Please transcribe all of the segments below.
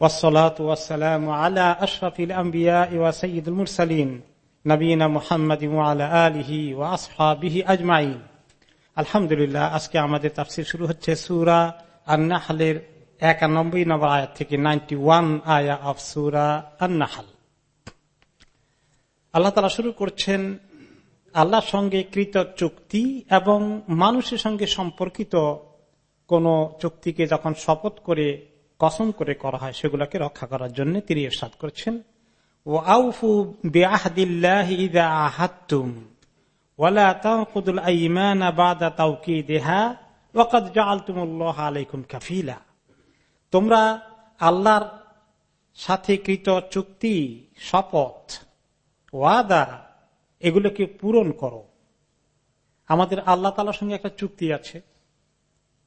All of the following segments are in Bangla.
والصلاة والسلام على أشرف الأنبياء وسيد المرسلين نبينا محمد وعلى آله وأصحابه أجمعين الحمد لله আজকে আমাদের তাফসীর শুরু হচ্ছে সূরা আন-নাহলের 91 নম্বর আয়াত থেকে 91 আয়া অফ সূরা আন-নাহল আল্লাহ তাআলা শুরু করছেন আল্লাহর সঙ্গে কৃত চুক্তি এবং মানুষের সঙ্গে সম্পর্কিত কোন চুক্তিকে যখন শপথ করে কসম করে করা হয় সেগুলোকে রক্ষা করার জন্য তিনি এরশাদ করছেন। ও আউফু বেআহদিল্লাহ ইদা আহাত্তুম ওয়ালা তানকুদুল আইমানা বাদা তাওকিদিহা ওয়াকাদ জাআলতুমুল্লাহ আলাইকুম কাফিলা। তোমরা আল্লাহর সাথে কৃত চুক্তি, শপথ, ওয়াদা, এগুলোকে পূরণ করো। আমাদের আল্লাহ তালার সঙ্গে একটা চুক্তি আছে।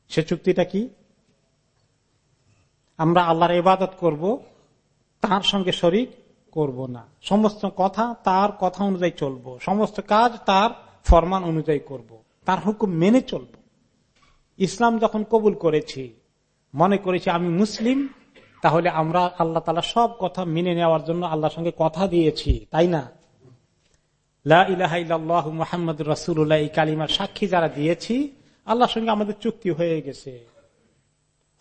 সে চুক্তিটা কি? আমরা আল্লাহর ইবাদত করব, তার সঙ্গে শরিক করব না। সমস্ত কথা তার কথা অনুযায়ী চলব। সমস্ত কাজ তার ফরমান অনুযায়ী করব। তার হুকুম মেনে চলব। ইসলাম যখন কবুল করেছি, মনে করেছি আমি মুসলিম, তাহলে আমরা আল্লাহ তালা সব কথা মেনে নেওয়ার জন্য আল্লাহর সঙ্গে কথা দিয়েছি, তাই না? লাহ মোহাম্মদ রসুল্লাহ এই কালিমার সাক্ষী যারা দিয়েছি, আল্লাহর সঙ্গে আমাদের চুক্তি হয়ে গেছে।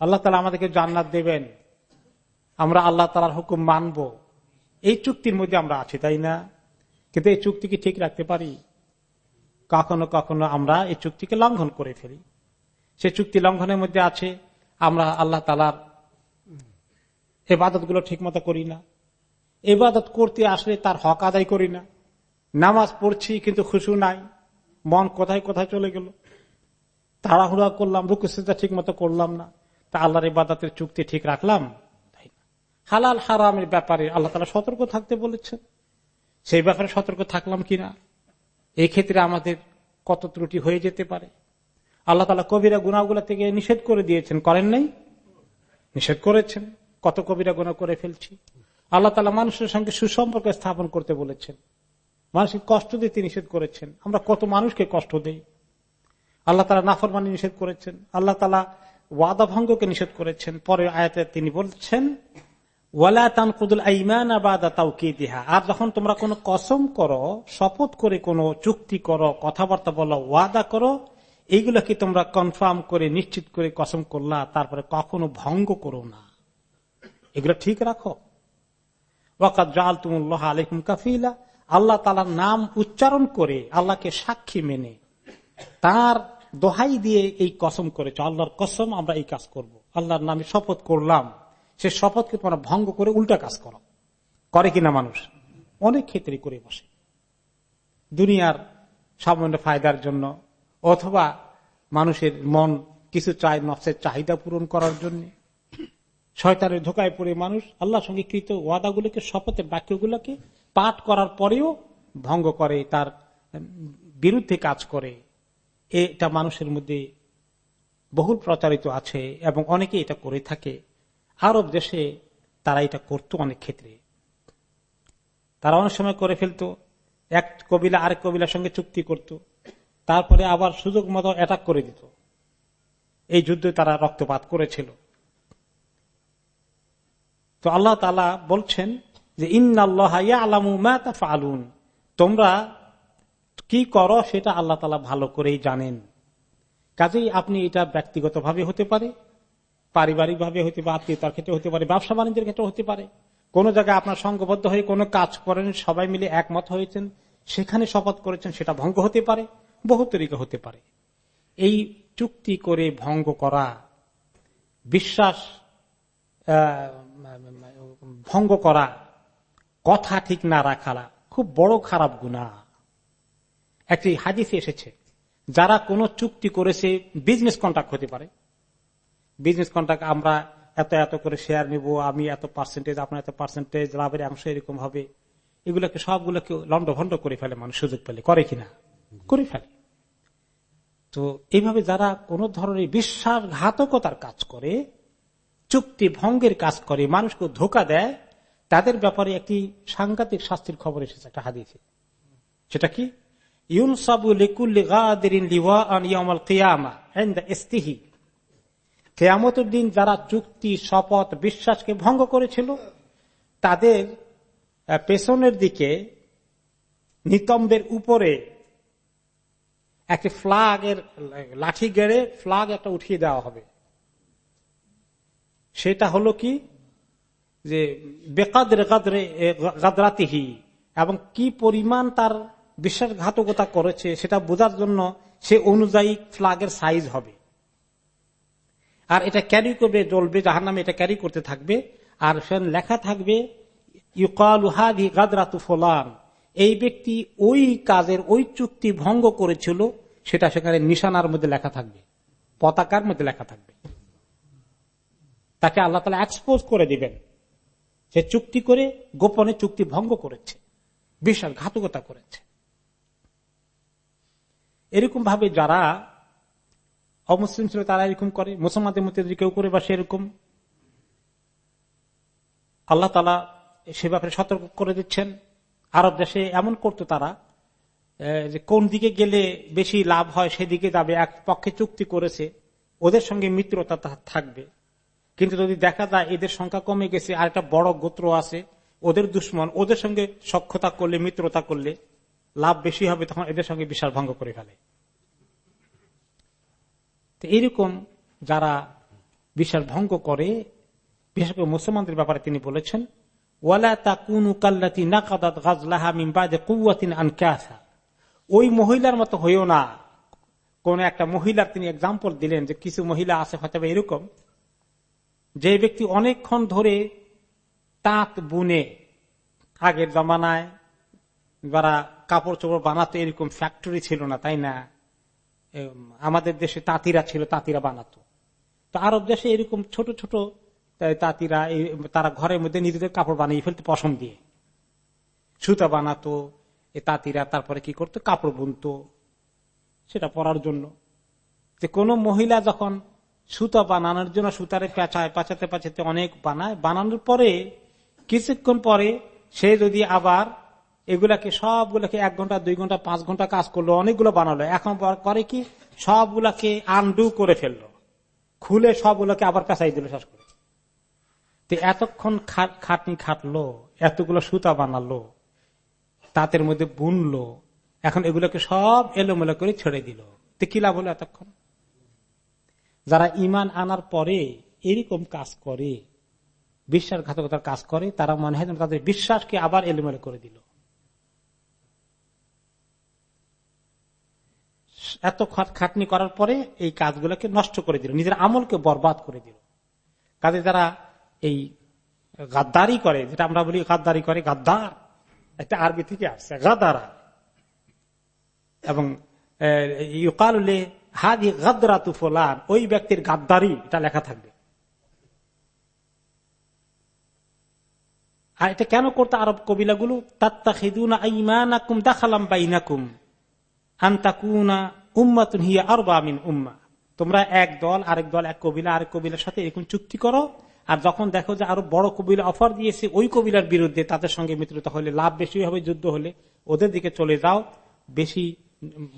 আল্লাহ তালা আমাদেরকে জান্নাত দেবেন। আমরা আল্লাহ তালার হুকুম মানব। এই চুক্তির মধ্যে আমরা আছি, তাই না? কিন্তু এই চুক্তিকে ঠিক রাখতে পারি? কখনো কখনো আমরা এই চুক্তিকে লঙ্ঘন করে ফেলি। সে চুক্তি লঙ্ঘনের মধ্যে আছে, আমরা আল্লাহ তালার এবাদতগুলো ঠিক মতো করি না। এবাদত করতে আসলে তার হক আদায় করি না। নামাজ পড়ছি কিন্তু খুশু নাই, মন কোথায় কোথায় চলে গেল? তাড়াহুড়া করলাম রুকুসিদা ঠিক মতো করলাম না। তা আল্লাহর ইবাদতের চুক্তি ঠিক রাখলাম? হালাল, হারামের ব্যাপারে আল্লাহ তালা সতর্ক থাকতে বলেছেন। সেই ব্যাপারে সতর্ক থাকলাম কিনা? এই ক্ষেত্রে আমাদের কত ত্রুটি হয়ে যেতে পারে। আল্লাহ তালা কবিরা গুণাগুলা থেকে নিষেধ করে দিয়েছেন। করেন নাই? নিষেধ করেছেন। কত কবিরা গুণা করে ফেলছি। আল্লাহ তালা মানুষের সঙ্গে সুসম্পর্ক স্থাপন করতে বলেছেন। মানুষকে কষ্ট দিতে নিষেধ করেছেন। আমরা কত মানুষকে কষ্ট দেই। আল্লাহ তালা নাফরমানি নিষেধ করেছেন। আল্লাহ তালা ওয়াদা ভঙ্গকে নিষেধ করেছেন। পরে আয়াতে তিনি বলছেন আর যখন তোমরা কোনো কসম করো, শপথ করে কোনো চুক্তি করো, কথাবার্তা বলো, ওয়াদা করো, এইগুলো কি তোমরা কনফার্ম করে, নিশ্চিত করে কসম করলা, তারপরে কখনো ভঙ্গ করো না? এগুলো ঠিক রাখো। ওয়াকাত জাল তুমুল্লাহ আলহিম কাফিলা। আল্লাহ তালার নাম উচ্চারণ করে, আল্লাহকে সাক্ষী মেনে, তার দোহাই দিয়ে এই কসম করেছ, আল্লাহর কসম আমরা এই কাজ করব। আল্লাহর নামে শপথ করলাম। সে শপথকে তোমরা ভঙ্গ করে উল্টা কাজ করো। করে কিনা মানুষ? অনেক ক্ষেত্রে করে বসে। দুনিয়ার সামান্য ফায়দার জন্য অথবা মানুষের মন কিছু চায়, নফসের চাহিদা পূরণ করার জন্য। শয়তানের ধোকায় পড়ে মানুষ আল্লাহর সঙ্গে কৃত ওয়াদাগুলোকে, শপথের বাক্যগুলোকে পাঠ করার পরেও ভঙ্গ করে, তার বিরুদ্ধে কাজ করে। এটা মানুষের মধ্যে বহুল প্রচারিত আছে এবং অনেকে এটা করে থাকে। আরব দেশে তারা এটা করতো অনেক ক্ষেত্রে। তারা অনেক সময় করে ফেলতো। এক কবিলা আরেক কবিলার সঙ্গে চুক্তি করত। তারপরে আবার সুযোগ মতো অ্যাটাক করে দিত। এই যুদ্ধে তারা রক্তপাত করেছিল। তো আল্লাহ তালা বলছেন যে ইন্না ইন্নআল্লাহ আলামু তোমরা কি করো সেটা আল্লাহ তালা ভালো করেই জানেন। কাজেই আপনি এটা ব্যক্তিগতভাবে হতে পারে পারিবারিক ভাবে হতে পারে, আত্মীয়তার ক্ষেত্রে হতে পারে, ব্যবসা বাণিজ্যের ক্ষেত্রে হতে পারে। কোন জায়গায় আপনার সংঘবদ্ধ হয়ে কোনো কাজ করেন, সবাই মিলে একমত হয়েছেন, সেখানে শপথ করেছেন, সেটা ভঙ্গ হতে পারে, বহু তরিকা হতে পারে। এই চুক্তি করে ভঙ্গ করা, বিশ্বাস ভঙ্গ করা, কথা ঠিক না রাখা, খুব বড় খারাপ গুণা একটি হাদিসে এসেছে, যারা কোনো চুক্তি করেছে বিজনেস কন্ট্রাক্ট হতে পারে। বিজনেস কন্ট্রাক্ট আমরা এত এত করে শেয়ার নিব, আমি এত পার্সেন্টেজ আপনার এত পার্সেন্টেজ লাভের অংশ এরকম হবে। এগুলোকে সবগুলোকে লন্ডভন্ড করে ফেলে, মানুষ সুযোগ পেলে। করে কিনা? করে ফেলে। তো এইভাবে যারা কোন ধরনের বিশ্বাসঘাতকতার কাজ করে, চুক্তি ভঙ্গের কাজ করে, মানুষকে ধোকা দেয়, তাদের ব্যাপারে একটি সাংঘাতিক শাস্তির খবর এসেছে, একটা হাদিসে। সেটা কি? কেয়ামতের দিন যারা চুক্তি শপথ, বিশ্বাসকে ভঙ্গ করেছিল, তাদের পেছনের দিকে নিতম্বের উপরে একটি ফ্লাগের লাঠি গেড়ে ফ্লাগ একটা উঠিয়ে দেওয়া হবে। সেটা হলো কি? যে বেকাদের গাদরাতিহি, এবং কি পরিমাণ তার বিশ্বাসঘাতকতা করেছে, সেটা বোঝার জন্য সে অনুযায়ী ফ্লাগের সাইজ হবে। আর এটা ক্যারি করবে, জ্বলবে যাহার নামে এটা ক্যারি করতে থাকবে। আর সেখানে লেখা থাকবে ইউকালুহাদি গাদরাতু ফোলান। এই ব্যক্তি ওই কাজের ওই চুক্তি ভঙ্গ করেছিল, সেটা সেখানে নিশানার মধ্যে লেখা থাকবে, পতাকার মধ্যে লেখা থাকবে। তাকে আল্লাহ তালা এক্সপোজ করে দিবেন। সে চুক্তি করে, গোপনে চুক্তি ভঙ্গ করেছে বিশাল ঘাতকতা করেছে। এরকম ভাবে যারা অমুসলিম ছিল তারা এরকম করে, মুসলমানদের মধ্যে যদি কেউ করে বা সেরকম, আল্লাহ তালা সে ব্যাপারে সতর্ক করে দিচ্ছেন। আরব দেশে এমন করতো তারা যে কোন দিকে গেলে বেশি লাভ হয় সেদিকে যাবে, এক পক্ষে চুক্তি করেছে, ওদের সঙ্গে মিত্রতা থাকবে। কিন্তু যদি দেখা যায় এদের সংখ্যা কমে গেছে আর একটা বড় গোত্র আছে, ওদের দুশ্মন, ওদের সঙ্গে সক্ষতা করলে, মিত্রতা করলে লাভ বেশি হবে তখন এদের সঙ্গে বিশাল ভঙ্গ করে ফেলে। তো এইরকম যারা বিশাল ভঙ্গ করে, বিশেষ করে মুসলমানদের ব্যাপারে তিনি বলেছেন ওই মহিলার মতো হইও না। কোন একটা মহিলার তিনি এক্সাম্পল দিলেন যে কিছু মহিলা আছে, হয়তো এরকম, যে ব্যক্তি অনেকক্ষণ ধরে তাঁত বুনে আগের জমানায় যারা কাপড় চোপড় বানাতো এরকম ফ্যাক্টরি ছিল না, তাই না? আমাদের দেশে তাঁতিরা ছিল, তাঁতিরা বানাতো। তো আরব দেশে এরকম ছোট ছোট তাঁতিরা তারা ঘরের মধ্যে নিজেদের কাপড় বানিয়ে ফেলতে পশম দিয়ে। সুতা বানাতো, এ, তাঁতিরা তারপরে কি করতো? কাপড় বুনতো। সেটা পরার জন্য। যে কোন মহিলা যখন সুতা বানানোর জন্য সুতারে পেঁচায়, পাচাতে পাচাতে অনেক বানায়, বানানোর পরে, কিছুক্ষণ পরে সে যদি আবার এগুলাকে সবগুলাকে এক ঘণ্টা, দুই ঘণ্টা, পাঁচ ঘণ্টা কাজ করল, অনেকগুলো বানালো। এখন করে কি? সবগুলাকে আনডু করে ফেলল। খুলে সবগুলোকে আবার পেঁচাই দিল, শেষ করে। তো এতক্ষণ খাটনি খাটলো, এতগুলো সুতা বানালো, তাঁতের মধ্যে বুনলো, এখন এগুলোকে সব এলোমেলো করে ছেড়ে দিল। তো কি লাভ হলো এতক্ষণ? যারা ইমান আনার পরে এরকম কাজ করে, বিশ্বাসঘাতকতার কাজ করে, তারা মনে হয় তাদের বিশ্বাসকে আবার এলোমেলো করে দিল। এত খাটনি করার পরে এই কাজগুলোকে নষ্ট করে দিল, নিজের আমলকে বরবাদ করে দিল। কাজে যারা এই গাদ্দারি করে, যেটা আমরা বলি গাদ্দারি করে, গাদ্দার একটা আরবি থেকে আসছে, গাদারা। এবং ইউকালুলে হাজি গাদ্দারাতু ফোলান, ওই ব্যক্তির গাদ্দারি, এটা লেখা থাকবে। আর এটা কেন করতো আরব কবিলাগুলো? তাত্তা খেদুনা ইমানাকুম দাখালাম বাইনাকুম। আন্তাকুনা উম্মাতুন হিয়া আর বামিন উম্মা। তোমরা এক দল, আরেক দল, এক কবিলা, আরেক কবিলার সাথে এরকম চুক্তি করো। আর যখন দেখো যে আরও বড় কবিলা অফার দিয়েছে, ওই কবিলার বিরুদ্ধে তাদের সঙ্গে মিত্রতা হলে, লাভ বেশি হবে, যুদ্ধ হলে, ওদের দিকে চলে যাও। বেশি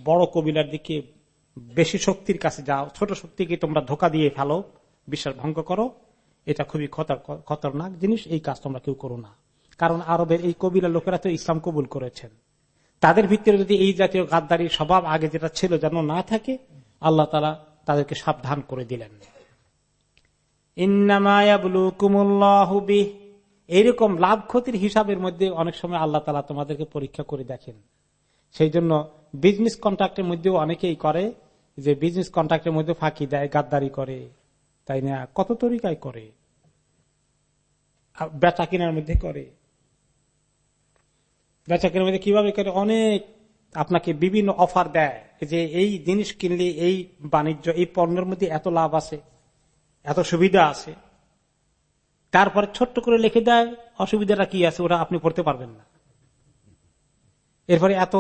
বড় কবিলার দিকে বেশি শক্তির কাছে যাও। ছোট শক্তিকে তোমরা ধোকা দিয়ে ফেলো, বিশ্বাস ভঙ্গ করো। এটা খুবই খতরনাক জিনিস, এই কাজ তোমরা কেউ করো না। কারণ আরবের এই কবিলার লোকেরা তো ইসলাম কবুল করেছেন। তাদের ভিতরে যদি এই জাতীয় গাদ্দারি স্বভাব আগে যেটা ছিল যেন না থাকে, আল্লাহ তালা তাদেরকে সাবধান করে দিলেন। এইরকম লাভ ক্ষতির হিসাবের মধ্যে অনেক সময় আল্লাহ তালা তোমাদেরকে পরীক্ষা করে দেখেন। সেই জন্য বিজনেস কন্ট্রাক্টের মধ্যেও অনেকেই করে যে বিজনেস কন্ট্রাক্টের মধ্যে ফাঁকি দেয়, গাদ্দারি করে। তাই না? কত তরিকায় করে। বেচা কেনার মধ্যে করে। বেচা মধ্যে কীভাবে করে অনেক আপনাকে বিভিন্ন অফার দেয় যে এই জিনিস কিনলে এই বাণিজ্য, এই পণ্যের মধ্যে এত লাভ আছে, এত সুবিধা আছে। তারপরে ছোট্ট করে লিখে দেয়, অসুবিধাটা কি আছে ওরা আপনি পড়তে পারবেন না। এরপরে এত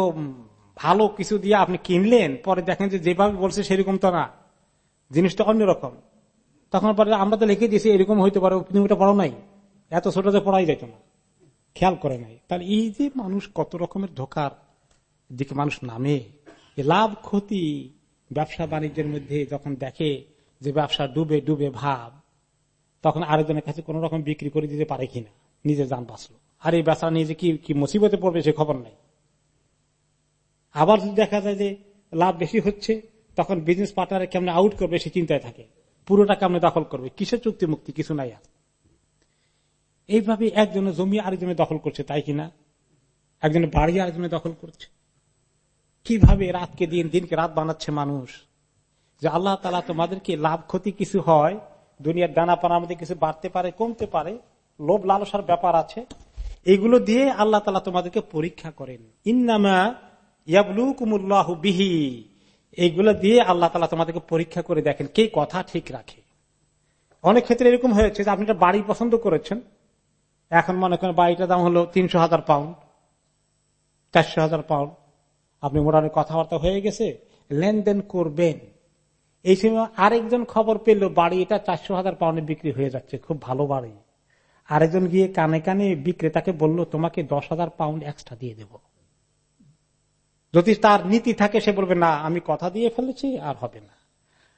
ভালো কিছু দিয়ে আপনি কিনলেন, পরে দেখেন যে যেভাবে বলছে সেরকম তো না। জিনিসটা অন্যরকম তখন পরে আমরা তো লিখে দিয়েছি, এরকম হইতে পারে, তুমি ওটা পড়ো নাই। এত ছোট পড়াই যাইতো না। খেয়াল করে নাই। তাহলে এই যে মানুষ কত রকমের ধোকার দিকে মানুষ নামে লাভ ক্ষতি ব্যবসা বাণিজ্যের মধ্যে যখন দেখে যে ব্যবসা ডুবে ডুবে ভাব, তখন আরেকজনের কাছে কোন রকম বিক্রি করে দিতে পারে কিনা, নিজের যান বাঁচলো। আর এই ব্যবসা নিজে কি কি মুসিবতে পড়বে সে খবর নাই। আবার যদি দেখা যায় যে লাভ বেশি হচ্ছে, তখন বিজনেস পার্টনার কেমন আউট করবে সে চিন্তায় থাকে। পুরোটা কেমন দখল করবে? কিসের চুক্তি মুক্তি কিছু নাই আর। এইভাবে একজনের জমি আরেকজনে দখল করছে, তাই কিনা? একজনের বাড়ি আরেকজনে দখল করছে। কীভাবে রাতকে দিন, দিনকে রাত বানাচ্ছে মানুষ? যে আল্লাহ তালা তোমাদেরকে লাভ, ক্ষতি কিছু হয়, দুনিয়ার দানা পানার মধ্যে কিছু বাড়তে পারে, কমতে পারে, লোভ লালসার ব্যাপার আছে, এগুলো দিয়ে আল্লাহ তালা তোমাদেরকে পরীক্ষা করেন। ইন্নামা ইয়াবলু কুমুল্লাহ বিহি। এইগুলো দিয়ে আল্লাহ তালা তোমাদেরকে পরীক্ষা করে দেখেন, কে কথা ঠিক রাখে। অনেক ক্ষেত্রে এরকম হয়েছে যে আপনি একটা বাড়ি পছন্দ করেছেন এখন মনে করেন বাড়িটার দাম হলো তিনশো হাজার পাউন্ড চারশো হাজার পাউন্ড আপনি মোটামুটি কথাবার্তা হয়ে গেছে, লেনদেন করবেন। এই সময় আরেকজন খবর পেল বাড়ি এটা চারশো হাজার পাউন্ডে বিক্রি হয়ে যাচ্ছে, খুব ভালো বাড়ি। আরেকজন গিয়ে কানে কানে বিক্রেতাকে বলল, তোমাকে দশ হাজার পাউন্ড এক্সট্রা দিয়ে দেব। যদি তার নীতি থাকে, সে বলবে, না, আমি কথা দিয়ে ফেলেছি, আর হবে না।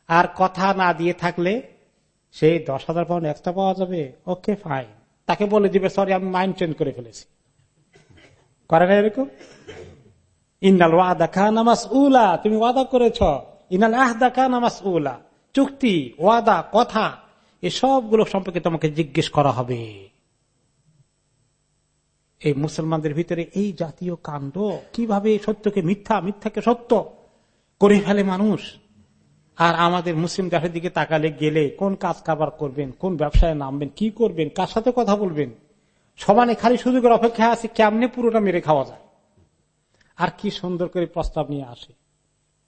আর কথা না দিয়ে থাকলে সেই দশ হাজার পাউন্ড এক্সট্রা পাওয়া যাবে। ওকে ফাইন তাকে বলে দিবে সরি আমি মাইন্ড চেঞ্জ করে ফেলেছি। করে না এরকম? ইন্নাল ওয়াদা খান উলা তুমি ওয়াদা করেছ। ইনাল আহদা খান আমাস উলা চুক্তি, ওয়াদা, কথা, এসবগুলো সম্পর্কে তোমাকে জিজ্ঞেস করা হবে। এই মুসলমানদের ভিতরে এই জাতীয় কাণ্ড কীভাবে সত্যকে মিথ্যা, মিথ্যাকে সত্য করে ফেলে মানুষ? আর আমাদের মুসলিম দেশের দিকে তাকালে গেলে কোন কাজ কাবার করবেন, কোন ব্যবসায় নামবেন, কি করবেন, কার সাথে কথা বলবেন? সমানে খালি সুযোগের অপেক্ষা আছে, কেমনে পুরোটা মেরে খাওয়া যায়? আর কি সুন্দর করে প্রস্তাব নিয়ে আসে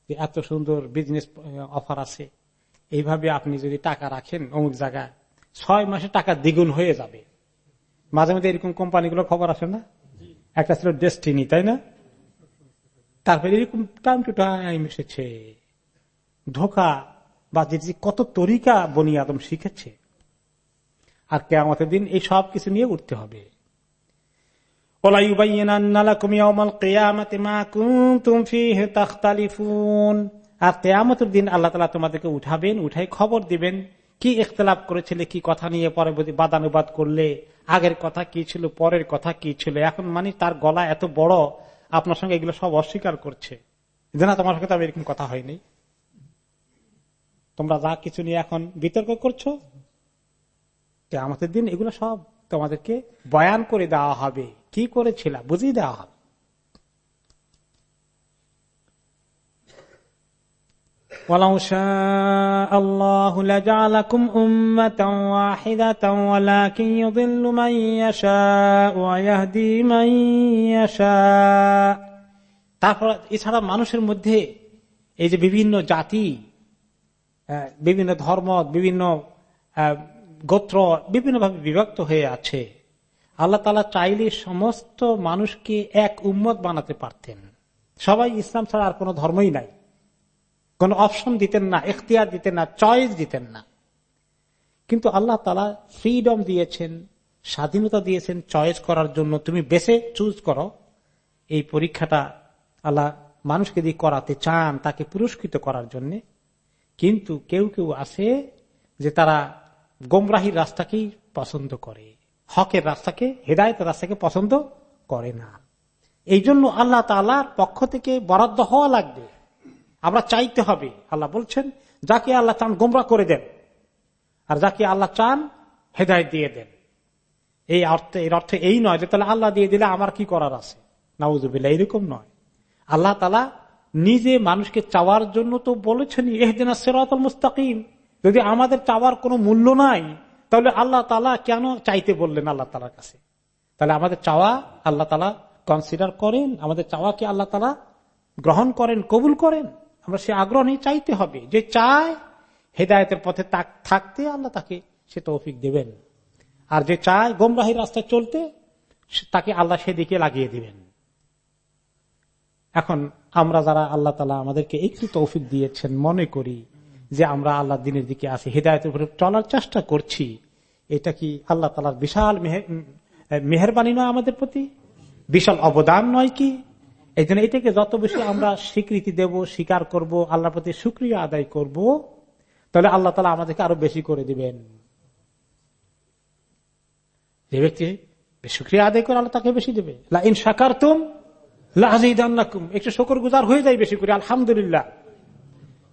যে এত সুন্দর বিজনেস অফার আছে। এইভাবে আপনি যদি টাকা রাখেন অমুক জায়গায়, ছয় মাসে টাকা দ্বিগুণ হয়ে যাবে। মাঝে মাঝে এরকম কোম্পানিগুলো খবর আসে না? একটা ছিল ডেস্টিনি তাই না? তারপরে এরকম টাইম টু টাইম এসেছে। ধোকা বা যে কত তরিকা বনি আদম শিখেছে। আর কেমতের দিন এই সব কিছু নিয়ে উঠতে হবে। আর কেয়ামতের দিন আল্লাহ তালা তোমাদেরকে উঠাবেন খবর দিবেন করেছিলে, কি কথা নিয়ে পরে বাদানুবাদ করলে, আগের কথা কি ছিল, পরের কথা কি ছিল, এখন মানে তার গলা এত বড়, আপনার সঙ্গে এগুলো সব অস্বীকার করছে। যে না তোমার সঙ্গে তো এরকম কথা হয়নি। তোমরা যা কিছু নিয়ে এখন বিতর্ক করছ আমাদের দিন এগুলো সব তোমাদেরকে বয়ান করে দেওয়া হবে। কি করেছিল? বুঝিয়ে দেওয়া হবে। তারপর এছাড়া মানুষের মধ্যে এই যে বিভিন্ন জাতি বিভিন্ন ধর্ম, বিভিন্ন গোত্র বিভিন্নভাবে বিভক্ত হয়ে আছে। আল্লাহ তালা চাইলে সমস্ত মানুষকে এক উম্মত বানাতে পারতেন। সবাই ইসলাম ছাড়া আর কোন ধর্মই নাই। কোন অপশন দিতেন না, এখতিয়ার দিতেন না, চয়েস দিতেন না। কিন্তু আল্লাহ তালা ফ্রিডম দিয়েছেন, স্বাধীনতা দিয়েছেন চয়েস করার জন্য। তুমি বেছে চুজ করো। এই পরীক্ষাটা আল্লাহ মানুষকে দিয়ে করাতে চান, তাকে পুরস্কৃত করার জন্য। কিন্তু কেউ কেউ আছে যে তারা গোমরাহির রাস্তাকেই পছন্দ করে, হকের রাস্তাকে, হেদায়তের রাস্তাকে পছন্দ করে না। এই জন্য আল্লাহ তালার পক্ষ থেকে বরাদ্দ হওয়া লাগবে। আমরা চাইতে হবে, আল্লাহ বলছেন, যাকে আল্লাহ চান গোমরা করে দেন, আর যাকে আল্লাহ চান হেদায়ত দিয়ে দেন। এই অর্থে, এর অর্থে এই নয় যে তাহলে আল্লাহ দিয়ে দিলে আমার কি করার আছে? নাউজুবিল্লা এইরকম নয়। আল্লাহ তালা নিজে মানুষকে চাওয়ার জন্য তো বলেছেন এহদিন সেরাতল মুস্তাকিম। যদি আমাদের চাওয়ার কোনো মূল্য নাই, তাহলে আল্লাহ তালা কেন চাইতে বললেন আল্লাহ তালার কাছে? তাহলে আমাদের চাওয়া আল্লাহ তালা কনসিডার করেন, আমাদের চাওয়াকে আল্লাহ তালা গ্রহণ করেন, কবুল করেন। আমরা সে আগ্রহ নিয়ে চাইতে হবে। যে চায়, হেদায়তের পথে থাকতে আল্লাহ তাকে সে তৌফিক দেবেন। আর যে চায় গোমরাহির রাস্তায় চলতে তাকে আল্লাহ সেদিকে লাগিয়ে দিবেন। এখন আমরা যারা আল্লাহ তালা আমাদেরকে একটু তৌফিক দিয়েছেন, মনে করি যে আমরা আল্লাহ দিনের দিকে আসি হৃদায়তের উপরে চলার চেষ্টা করছি। এটা কি আল্লাহ তালার বিশাল মেহরবানি নয় আমাদের প্রতি? বিশাল অবদান নয় কি? এই জন্য এটাকে যত বেশি আমরা স্বীকৃতি দেব, স্বীকার করব, আল্লাহর প্রতি সুক্রিয়া আদায় করব, তাহলে আল্লাহ তালা আমাদেরকে আরও বেশি করে দিবেন। যে ব্যক্তি সুক্রিয়া আদায় করে আল্লাহ তাকে বেশি দেবে। ইন সাকার তুম লাহাজিদান্নাকুম একটু শকর গুজার হয়ে যায় বেশি করে, আলহামদুলিল্লাহ।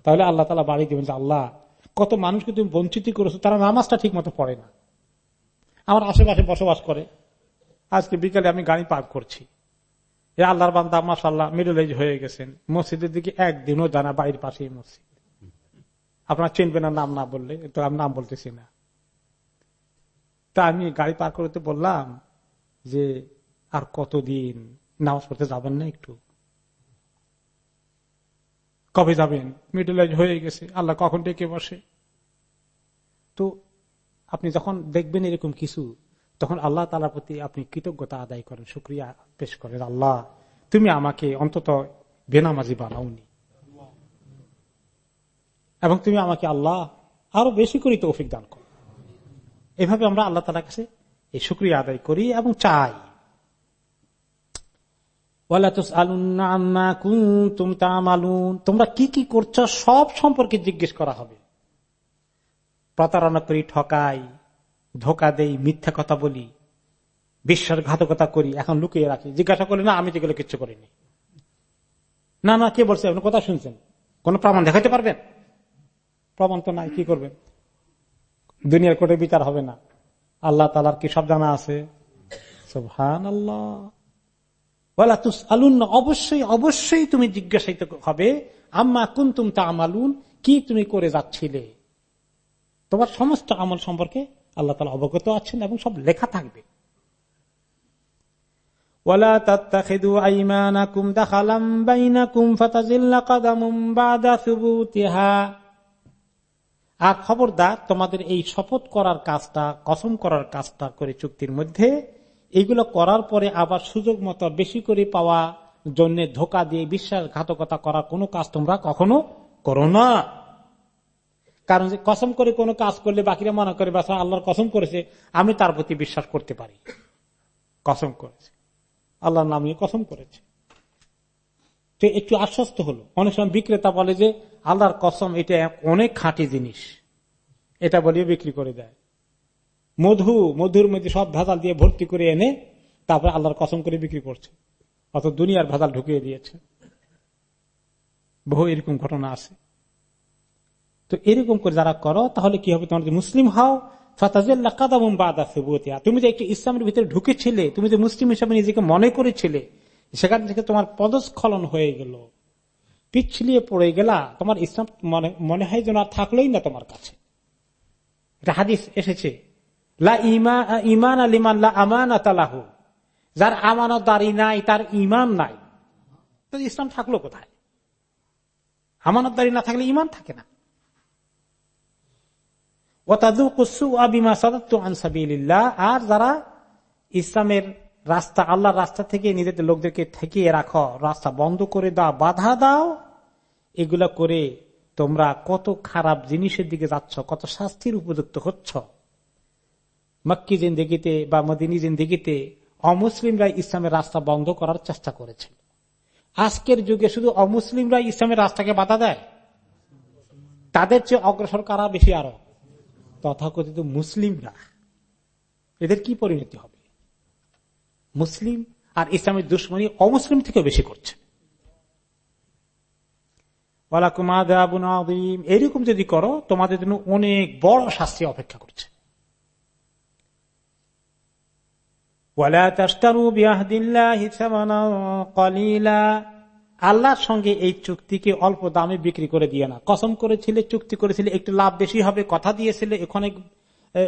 তাহলে আল্লাহ তালা বাড়ি দেবেন যে, আল্লাহ, কত মানুষকে তুমি বঞ্চিত করেছ, তারা নামাজটা ঠিক মতো পড়ে না। আমার আশেপাশে বসবাস করে। আজকে বিকালে আমি গাড়ি পার্ক করছি। আল্লাহর বান্দা মাসাল্লাহ মিডল এজ হয়ে গেছেন। মসজিদের দিকে একদিনও জানা বাড়ির পাশেই মসজিদ। আপনার চিনবে না, নাম না বললে, তো আমি নাম বলতেছি না। তা আমি গাড়ি পার করতে বললাম যে, আর কতদিন নামাজ পড়তে যাবেন না একটু। কবে যাবেন? মিডল এজ হয়ে গেছে। আল্লাহ কখন ডেকে বসে? তো আপনি যখন দেখবেন এরকম কিছু, তখন আল্লাহ তালার প্রতি আপনি কৃতজ্ঞতা আদায় করেন সুক্রিয়া পেশ করেন। আল্লাহ, তুমি আমাকে অন্তত বেনামাজি বানাওনি। এবং তুমি আমাকে আল্লাহ আরও বেশি করে তৌফিক দান করো। এভাবে আমরা আল্লাহ তালার কাছে এই সুক্রিয়া আদায় করি এবং চাই। তোমরা কি কি করছ সব সম্পর্কে জিজ্ঞেস করা হবে। প্রতারণা করি, ঠকাই, ধোকা দেই, মিথ্যা কথা বলি, বিশ্বাসঘাতকতা করি, এখন লুকিয়ে রাখি। জিজ্ঞাসা করি না, আমি যেগুলো কিচ্ছু করিনি। না না, কে বলছে? আপনি কথা শুনছেন? কোন প্রমাণ দেখাতে পারবেন? প্রমাণ তো নাই, কি করবেন? দুনিয়ার কোর্টে বিচার হবে না। আল্লাহ তালার কি সব জানা আছে? আল্লাহ আলুন অবশ্যই অবশ্যই তুমি জিজ্ঞাসিত হবে, আম্মা কুন্তুম তা আমালুন কি তুমি করে যাচ্ছিলে? তোমার সমস্ত আমল সম্পর্কে আল্লাহ তালা অবগত আছেন এবং সব লেখা থাকবে। আর খবরদার, তোমাদের এই শপথ করার কাজটা, কসম করার কাজটা করে চুক্তির মধ্যে এইগুলো করার পরে আবার সুযোগ মতো বেশি করে পাওয়া জন্য ধোকা দিয়ে বিশ্বাসঘাতকতা করার কোনো কাজ তোমরা কখনো করো না। কারণ কসম করে কোনো কাজ করলে বাকিরা মনে করে, বাসা আল্লাহর কসম করেছে, আমি তার প্রতি বিশ্বাস করতে পারি। কসম করেছে। আল্লাহর নাম নিয়ে কসম করেছে। তো একটু আশ্বস্ত হলো। অনেক সময় বিক্রেতা বলে যে, আল্লাহর কসম এটা অনেক খাঁটি জিনিস। এটা বলিয়ে বিক্রি করে দেয়। মধু, মধুর মধ্যে সব ভেজাল দিয়ে ভর্তি করে এনে তারপরে আল্লাহর কসম করে বিক্রি করছে। অত দুনিয়ার ভেজাল ঢুকিয়ে দিয়েছে। বহু এরকম ঘটনা আছে। তো এরকম করে যারা করো, তাহলে কি হবে? তোমার মুসলিম হও তুমি যে একটি ইসলামের ভিতরে ঢুকেছিলে, তুমি যে মুসলিম হিসাবে নিজেকে মনে করেছিলে, সেখান থেকে তোমার পদস্খলন হয়ে গেল। পিছলিয়ে পড়ে গেলা। তোমার ইসলাম মনে হয় যেন আর থাকলোই না তোমার কাছে। হাদিস এসেছে ইমান আলিমান আমানাতালাহু যার আমানতদারি নাই তার ইমান নাই ইসলাম থাকল কোথায়? আমানতদারি না থাকলে ইমান থাকে না। আর যারা ইসলামের রাস্তা, আল্লাহর রাস্তা থেকে নিজেদের লোকদেরকে ঠেকিয়ে রাখো, রাস্তা বন্ধ করে দাও, বাধা দাও, এগুলা করে তোমরা কত খারাপ জিনিসের দিকে যাচ্ছ, কত শাস্তির উপযুক্ত হচ্ছ। মক্কি জিন্দিগিতে বা মদিনী জিন্দিগিতে অমুসলিমরা ইসলামের রাস্তা বন্ধ করার চেষ্টা করেছে। আজকের যুগে শুধু অমুসলিমরা ইসলামের রাস্তাকে বাধা দেয়? তাদের চেয়ে অগ্রসর কারা বেশি আরও? তথাকথিত মুসলিমরা। এদের কি পরিণতি হবে? মুসলিম আর ইসলামের দুশ্মনী অমুসলিম থেকে বেশি করছে। এরকম যদি করো, তোমাদের জন্য অনেক বড় শাস্তি অপেক্ষা করছে। আল্লাহর সঙ্গে এই চুক্তিকে অল্প দামে বিক্রি করে দিয়ে না। কসম করেছিলে, চুক্তি করেছিলে, একটু লাভ বেশি হবে, কথা দিয়েছিলে, এখানে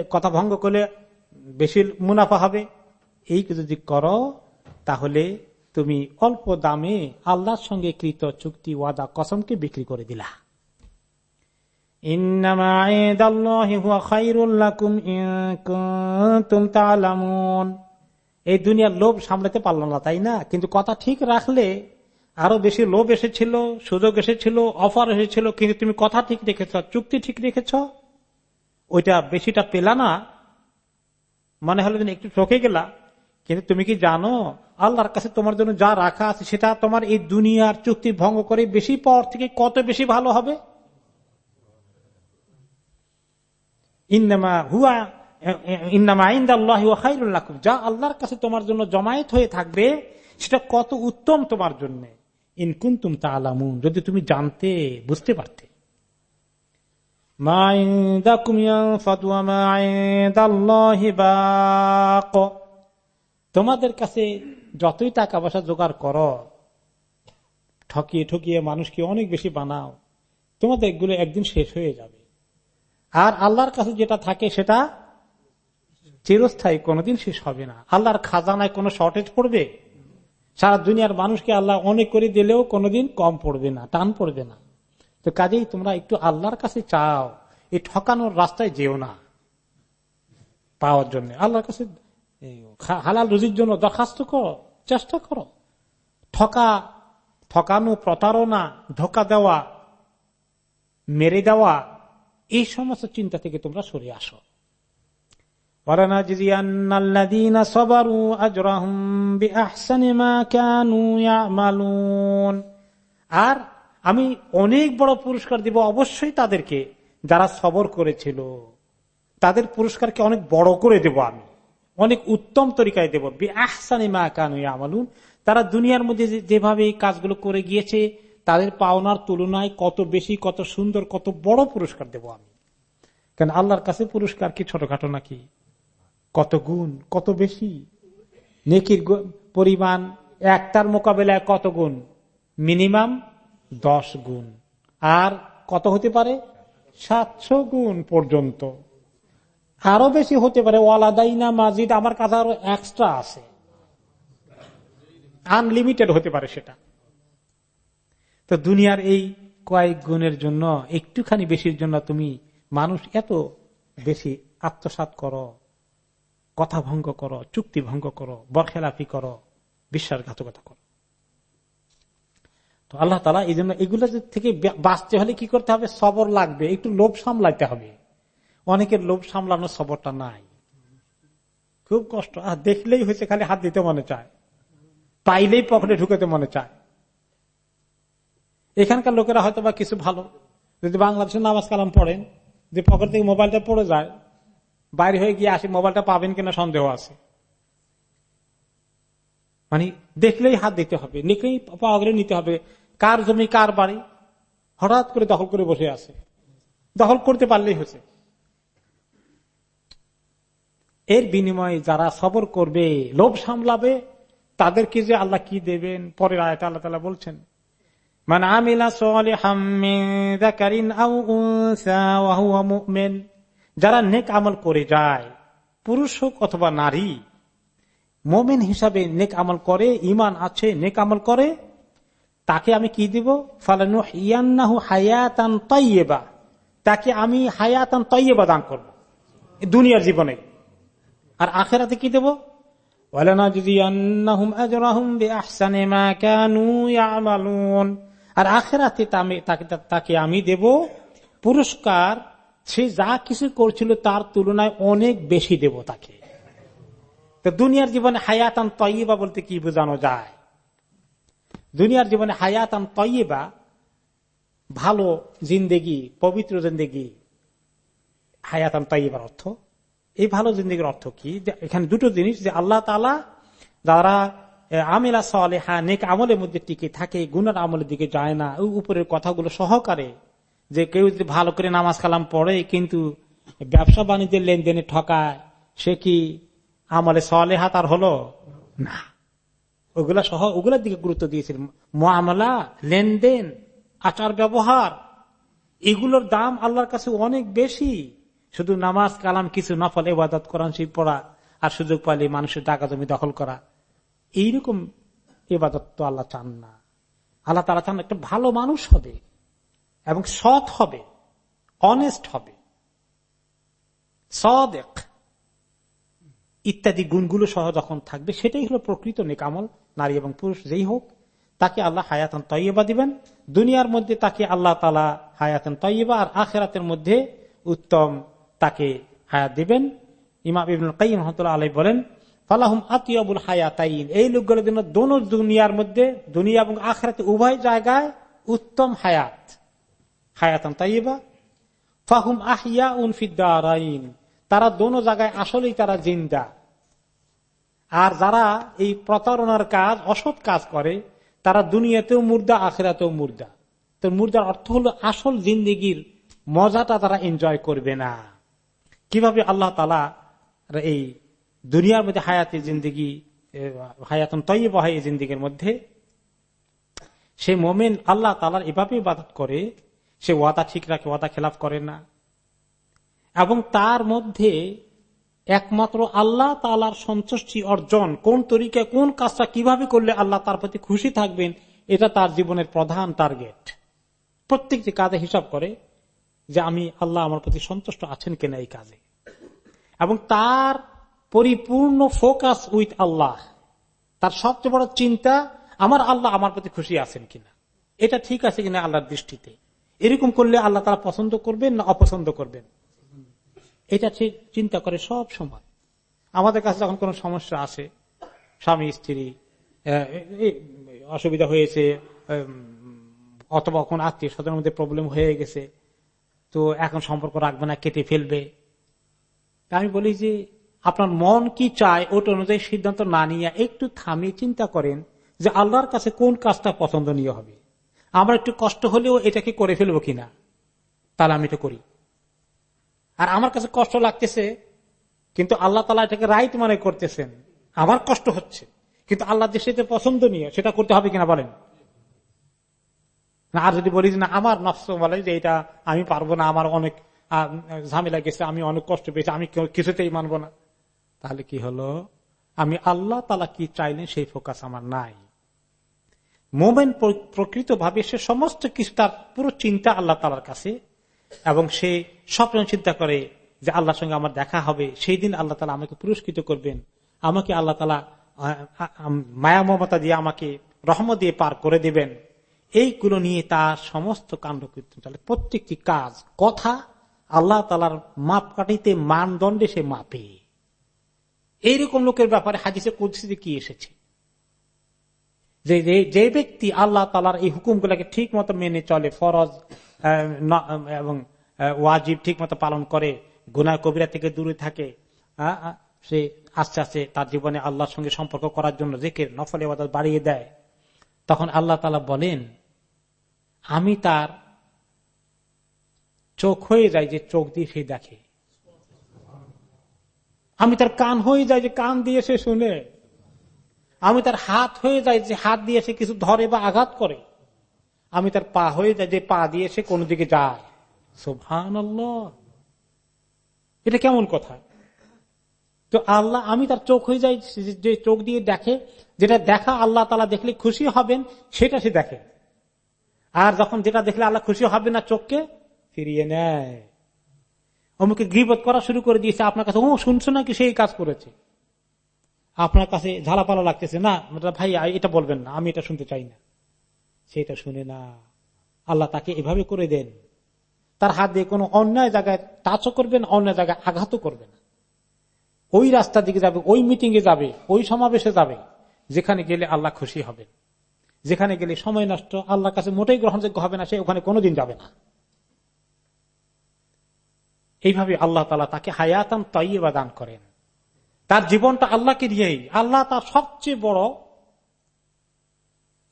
কথা ভঙ্গ করলে বেশি মুনাফা হবে। এই যদি করো, তাহলে তুমি অল্প দামে আল্লাহর সঙ্গে কৃত চুক্তি ওয়াদা কসমকে বিক্রি করে দিলা। এই দুনিয়ার লোভ সামলাতে পারল না, তাই না? কিন্তু কথা ঠিক রাখলে আরও বেশি লোভ এসেছিল, সুযোগ এসেছিল, অফার এসেছিল, কিন্তু তুমি কথা ঠিক রেখেছ, চুক্তি ঠিক রেখেছ, ওইটা বেশিটা পেলা না। মনে হলো একটু ঠকে গেলা। কিন্তু তুমি কি জানো, আল্লাহর কাছে তোমার জন্য যা রাখা আছে, সেটা তোমার এই দুনিয়ার চুক্তি ভঙ্গ করে বেশি পর থেকে কত বেশি ভালো হবে? ইন্নামা হুয়া যা আল্লাহর কাছে তোমার জন্য জমায়েত হয়ে থাকবে, সেটা কত উত্তম তোমার জন্য। ইনকুন তুম তা আলামুন যদি তুমি জানতে, বুঝতে পারতে। তোমাদের কাছে যতই টাকা পয়সা জোগাড় করো, ঠকিয়ে ঠকিয়ে মানুষকে অনেক বেশি বানাও, তোমাদের এগুলো একদিন শেষ হয়ে যাবে। আর আল্লাহর কাছে যেটা থাকে সেটা চিরস্থায়ী কোনোদিন শেষ হবে না। আল্লাহর খাজানায় কোনো শর্টেজ পড়বে? সারা দুনিয়ার মানুষকে আল্লাহ অনেক করে দিলেও কোনোদিন কম পড়বে না, টান পড়বে না। তো কাজেই তোমরা একটু আল্লাহর কাছে চাও, এই ঠকানোর রাস্তায় যেও না। পাওয়ার জন্য। আল্লাহর কাছে হালাল রুজির জন্য দরখাস্ত করো, চেষ্টা করো। ঠকা, ঠকানো, প্রতারণা, ধোকা দেওয়া, মেরে দেওয়া, এই সমস্ত চিন্তা থেকে তোমরা সরে আসো। আর আমি অনেক বড় পুরস্কার দিব অবশ্যই তাদেরকে যারা সবর করেছিল। তাদের পুরস্কারকে অনেক বড় করে দেব আমি। অনেক উত্তম তরিকায় দেব। আহসানি মা কানু আমালুন তারা দুনিয়ার মধ্যে যেভাবে এই কাজগুলো করে গিয়েছে, তাদের পাওনার তুলনায় কত বেশি, কত সুন্দর, কত বড় পুরস্কার দেব আমি। কেন আল্লাহর কাছে পুরস্কার কি ছোটখাটো নাকি? কত গুণ, কত বেশি? নেকির পরিমাণ একটার মোকাবেলায় কত গুণ? মিনিমাম দশ গুণ। আর কত হতে পারে? সাতশো গুণ পর্যন্ত। আরও বেশি হতে পারে। ওয়ালাদাইনা মাজিদ, আমার কাছে আরও এক্সট্রা আছে। আনলিমিটেড হতে পারে সেটা। তো দুনিয়ার এই কয়েক গুণের জন্য, একটুখানি বেশির জন্য তুমি মানুষ এত বেশি আত্মসাত করো। কথা ভঙ্গ করো, চুক্তি ভঙ্গ করো, বরখেলাফি করো, বিশ্বাসঘাতকতা করো। তো আল্লাহ তালা এই জন্য এগুলো থেকে বাঁচতে হলে কি করতে হবে? সবর লাগবে, একটু লোভ সামলাইতে হবে। অনেকের লোভ সামলানোর সবরটা নাই। খুব কষ্ট, আর দেখলেই হয়েছে খালি হাত দিতে মনে চায়। পাইলেই পকেটে ঢুকাতে মনে চায়। এখানকার লোকেরা হয়তো বা কিছু ভালো, যদি বাংলাদেশে নামাজ কালাম পড়েন, যে পকেট থেকে মোবাইলটা পড়ে যায় বাইরে হয়ে গিয়ে আসি, মোবাইলটা পাবেন কিনা সন্দেহ আছে। মানে দেখলেই হাত দিতে হবে, দেখলেই পাওয়া গেলে নিতে হবে। কার জমি, কার বাড়ি, হঠাৎ করে দখল করে বসে আছে। দখল করতে পারলেই হয়েছে। এর বিনিময়ে যারা সবর করবে, লোভ সামলাবে, তাদেরকে যে আল্লাহ কি দেবেন? পরের আয়তা আল্লাহ তালা বলছেন মানে আমিলা যারা নেক আমল করে যায়, পুরুষ হোক অথবা নারী, মোমেন হিসাবে নেক আমল করে ইমান আছে, নেক আমল করে, তাকে আমি কি দিব? ফালানু ইয়ান্নাহু হায়াতান তৈবা তাকে আমি হায়াতান তৈবা দান করব দুনিয়ার জীবনে। আর আখেরাতে কি দেব? আর আখেরাতে তাকে আমি দেব পুরস্কার সে যা কিছু করছিল তার তুলনায় অনেক বেশি দেব তাকে তো দুনিয়ার জীবনে হায়াতান তৈবা বলতে কি বোঝানো যায়? দুনিয়ার জীবনে হায়াতান তৈবা ভালো জিন্দেগি, পবিত্র জিন্দেগি, হায়াতান তৈবার অর্থ। এই ভালো জিন্দিগির অর্থ কি? এখানে দুটো জিনিস যে আল্লাহ তালা যারা আমিলা সালেহা, নেক আমলের মধ্যে টিকে থাকে, গুনার আমলের দিকে যায় না উপরের কথাগুলো সহকারে যে কেউ যদি ভালো করে নামাজ কালাম পড়ে, কিন্তু ব্যবসা বাণিজ্যের লেনদেনে ঠকায়, সে কি আমলে সলেহা তার হলো? না। ওগুলা সহ, ওগুলার দিকে গুরুত্ব দিয়েছিল মামলা লেনদেন, আচার ব্যবহার, এগুলোর দাম আল্লাহর কাছে অনেক বেশি। শুধু নামাজ কালাম কিছু নফল এবাদত করান সেই পড়া আর সুযোগ পাইলে মানুষের টাকা জমি দখল করা, এইরকম এবাদত তো আল্লাহ চান না। আল্লাহ তারা চান একটা ভালো মানুষ হবে। এবং সৎ হবে অনেস্ট হবে, সদেক, ইত্যাদি গুণগুলো সহ যখন থাকবে, সেটাই হলো প্রকৃত নেকামল নারী এবং পুরুষ যেই হোক, তাকে আল্লাহ হায়াতন তৈবা দিবেন। দুনিয়ার মধ্যে তাকে আল্লাহ তালা হায়াতন তৈবা আর আখেরাতের মধ্যে উত্তম তাকে হায়াত দিবেন। ইমাম ইবুল আলাই বলেন, ফালাহুম আতিয়াবুল হায়াতাইন এই লোকগুলোর জন্য দোন দুনিয়ার মধ্যে, দুনিয়া এবং আখরাতে উভয় জায়গায় উত্তম হায়াত। হায়াতন তাইবা ফাহুম আহিয়া উনফিদ্দারাইন তারা দোনো জায়গায় আসলেই তারা জিন্দা। আর যারা এই প্রতারণার কাজ, অসৎ কাজ করে, তারা দুনিয়াতেও মুর্দা, আখেরাতেও মুর্দা। তো মুর্দার অর্থ হলো আসল জিন্দিগির মজাটা তারা এনজয় করবে না। কীভাবে আল্লাহ তালা এই দুনিয়ার মধ্যে হায়াতি জিন্দিগি হায়াতন তৈব হয় এই জিন্দিগির মধ্যে সে মোমেন আল্লাহ তালার এভাবে ইবাদত করে সে ওয়াদা ঠিক রাখে, ওয়াদা খেলাফ করে না। এবং তার মধ্যে একমাত্র আল্লাহ তালার সন্তুষ্টি অর্জন, কোন তরিকায় কোন কাজটা কীভাবে করলে আল্লাহ তার প্রতি খুশি থাকবেন, এটা তার জীবনের প্রধান টার্গেট। প্রত্যেকটি কাজে হিসাব করে যে আমি আল্লাহ আমার প্রতি সন্তুষ্ট আছেন কিনা এই কাজে। এবং তার পরিপূর্ণ ফোকাস উইথ আল্লাহ। তার সবচেয়ে বড় চিন্তা, আমার আল্লাহ আমার প্রতি খুশি আছেন কিনা। এটা ঠিক আছে কিনা আল্লাহর দৃষ্টিতে? এরকম করলে আল্লাহ তারা পছন্দ করবেন না অপছন্দ করবেন? এটা চিন্তা করে সব সময়। আমাদের কাছে যখন কোন সমস্যা আসে, স্বামী, স্ত্রী অসুবিধা হয়েছে অথবা কোন আত্মীয় স্বজনের মধ্যে প্রবলেম হয়ে গেছে, তো এখন সম্পর্ক রাখবে না, কেটে ফেলবে। আমি বলি যে, আপনার মন কি চায় ওটা অনুযায়ী সিদ্ধান্ত না নিয়ে একটু থামিয়ে চিন্তা করেন যে আল্লাহর কাছে কোন কাজটা পছন্দনীয় হবে। আমার একটু কষ্ট হলেও এটাকে করে ফেলব কিনা? তাহলে আমি এটা করি। আর আমার কাছে কষ্ট লাগতেছে, কিন্তু আল্লাহ তালা এটাকে রাইট মানে করতেছেন। আমার কষ্ট হচ্ছে, কিন্তু আল্লাহ যে সেটা পছন্দনীয়, সেটা করতে হবে কিনা বলেন? আর যদি বলি না, আমার নষ্ট বলে যে এটা আমি পারব না, আমার অনেক ঝামেলা গেছে, আমি অনেক কষ্ট পেয়েছি, আমি কিছুতেই মানব না। তাহলে কি হলো? আমি আল্লাহ তালা কি চাইলেন, সেই ফোকাস আমার নাই। মোমেন প্রকৃত ভাবে সে সমস্ত কিছু তার পুরো চিন্তা আল্লাহ তালার কাছে, এবং সে স্বপ্ন চিন্তা করে যে আল্লাহর সঙ্গে আমার দেখা হবে, সেই দিন আল্লাহ তালা আমাকে পুরস্কৃত করবেন। আমাকে আল্লাহ তালা মায়া মমতা দিয়ে আমাকে রহমত দিয়ে পার করে দেবেন। এইগুলো নিয়ে তার সমস্ত কাণ্ড কীর্তন চলে। প্রত্যেকটি কাজ, কথা আল্লাহ তালার মাপ কাটিতে মানদণ্ডে সে মাপে। এইরকম লোকের ব্যাপারে হাদিসে কুদ্সিতে কি এসেছে? যে যে ব্যক্তি আল্লাহ তালার এই হুকুমগুলোকে ঠিক মতো মেনে চলে, ফরজ এবং ওয়াজিব ঠিক মতো পালন করে গুনা কবিরা থেকে দূরে থাকে সে আস্তে আস্তে তার জীবনে আল্লাহর সঙ্গে সম্পর্ক করার জন্য জেকের, নফল এবাদত বাড়িয়ে দেয়। তখন আল্লাহ তালা বলেন, আমি তার চোখ হয়ে যায় যে চোখ দিয়ে সে দেখে। আমি তার কান হয়ে যায় যে কান দিয়ে সে শুনে। আমি তার হাত হয়ে যাই যে হাত দিয়ে সে কিছু ধরে বা আঘাত করে। আমি তার পা হয়ে যায় যে পা দিয়ে সে কোন দিকে যায়। সোভান এটা কেমন কথা? তো আল্লাহ, আমি তার চোখ হয়ে যাই যে চোখ দিয়ে দেখে, যেটা দেখা আল্লাহ তালা দেখলে খুশি হবেন, সেটা সে দেখে। আর যখন যেটা দেখলে আল্লাহ খুশি হবে না চোখকে, ফিরিয়ে নেয়। অমুকে গিবত করা শুরু করে দিয়েছে। আপনার কাছে, ও, শুনছো নাকি? সেই কাজ করেছে। আপনার কাছে ঝালাপালা লাগতেছে, না? ভাই এটা বলবেন না, আমি এটা শুনতে চাই না। সেটা শুনে না। আল্লাহ তাকে এভাবে করে দেন। তার হাত দিয়ে কোনো অন্যায় জায়গায় টাচও করবেন, অন্যায় জায়গায় আঘাতও করবে না। ওই রাস্তার দিকে যাবে, ওই মিটিং এ যাবে, ওই সমাবেশে যাবে, যেখানে গেলে আল্লাহ খুশি হবেন। যেখানে গেলে সময় নষ্ট, আল্লাহর কাছে মোটেই গ্রহণযোগ্য হবে না, সে ওখানে কোনোদিন যাবে না। এইভাবে আল্লাহ তালা তাকে হায়াতান তৈবা দান করেন। তার জীবনটা আল্লাহকে দিয়েই। আল্লাহ তার সবচেয়ে বড়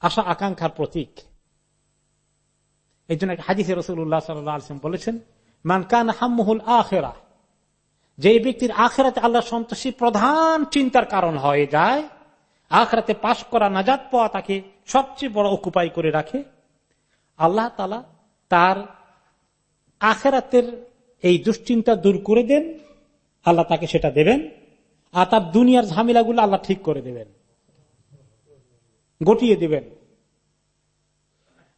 আশা আকাঙ্ক্ষার প্রতীক। এই জন্য হাজিসে রসুল্লাহ সাল্লাম বলেছেন মানকান হাম্মুহুল আখেরা যে ব্যক্তির আখেরাতে আল্লাহ সন্তোষী প্রধান চিন্তার কারণ হয়ে যায়, আখরাতে পাশ করা নাজাদ পাওয়া তাকে সবচেয়ে বড় অকুপাই করে রাখে, আল্লাহ তালা তার আখেরাতের এই দুশ্চিন্তা দূর করে দেন, আল্লাহ তাকে সেটা দেবেন। আর তার দুনিয়ার ঝামেলাগুলো আল্লাহ ঠিক করে দেবেন। গটিয়ে দেবেন।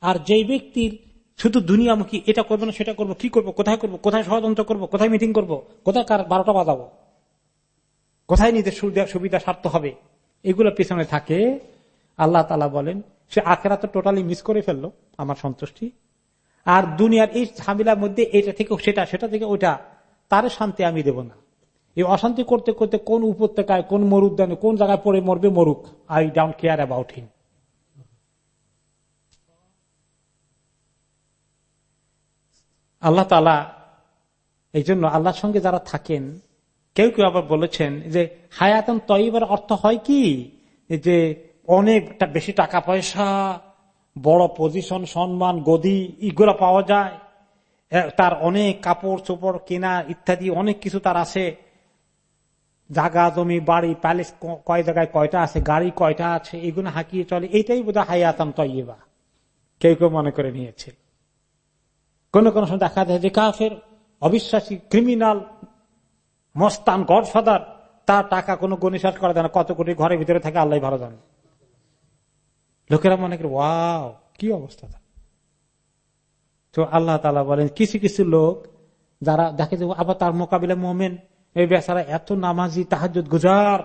আর যেই ব্যক্তির শুধু দুনিয়ামুখী, এটা করব না, সেটা করব, কি করব, কোথায় করব, কোথায় ষড়যন্ত্র করব, কোথায় মিটিং করব, কোথায় কার বারোটা বাজাবো, কোথায় নিজের সুবিধা সুবিধা, স্বার্থ হবে, এগুলো পিছনে থাকে। আল্লাহ তালা বলেন, সে আখেরা তো টোটালি মিস করে ফেলল, আমার সন্তুষ্টি। আর দুনিয়ার এই ঝামেলার মধ্যে এটা থেকে সেটা সেটা থেকে ওইটা, তার শান্তি আমি দেব না। এই অশান্তি করতে করতে কোন উপত্যকায়, কোন মরুদ্যানে, কোন জায়গায় পড়ে মরবে মরুক? I don't care about him Allah তালা এই জন্য আল্লাহর সঙ্গে যারা থাকেন, কেউ কেউ আবার বলেছেন যে হায়াতন তৈবার অর্থ হয় কি? যে অনেকটা বেশি টাকা পয়সা, বড় পজিশন, সম্মান, গদি ইগুলা পাওয়া যায়। তার অনেক কাপড় চোপড় কেনা ইত্যাদি অনেক কিছু তার আছে। জাগা জমি, বাড়ি, প্যালেস কয় জায়গায় কয়টা আছে, গাড়ি কয়টা আছে, এগুলো হাঁকিয়ে চলে। এইটাই বোধ হয় হায়াতাম তৈবা কেউ কেউ মনে করে নিয়েছে। কোন কোন সময় দেখা যায় যে কাফের, অবিশ্বাসী ক্রিমিনাল মস্তান, গডফাদার, তার টাকা কোনো গণিশ্বাস করা যায় না। কত কোটি ঘরের ভিতরে থাকে আল্লাহ ভালো জানে। লোকেরা মনে করে, ওয়াও, কি অবস্থা তো আল্লাহ তালা বলেন, কিছু কিছু লোক যারা দেখে যে, আবার তার মোকাবিলা মোমেন এই বেচারা, এত নামাজি তাহাজ গুজার।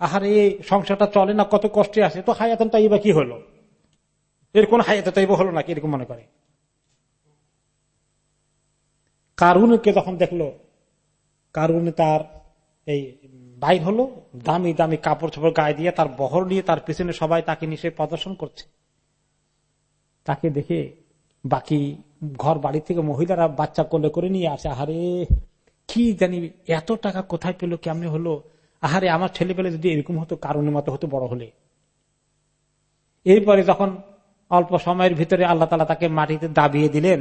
আহার, সংসারটা চলে না, কত কষ্টে আসে তো হায়াতন তাই বা কি হলো? এর কোন হায়াত তাইব হলো না এরকম মনে করে? কারুনকে যখন দেখল, কারুনে তার এই বাইর হলো, দামি দামি কাপড় চোপড় গায়ে দিয়ে তার বহর নিয়ে তার পিছনে সবাই তাকে নিশ্চয় প্রদর্শন করছে। তাকে দেখে বাকি ঘর বাড়ি থেকে মহিলারা বাচ্চা কোলে করে নিয়ে আসে। আহারে কি জানি, এত টাকা কোথায় পেল, কেমনে হলো? আহারে, আমার ছেলে পেলে যদি এরকম হতো কারণের মতো হতো বড় হলে। এরপরে যখন অল্প সময়ের ভিতরে আল্লাহ তালা তাকে মাটিতে দাবিয়ে দিলেন,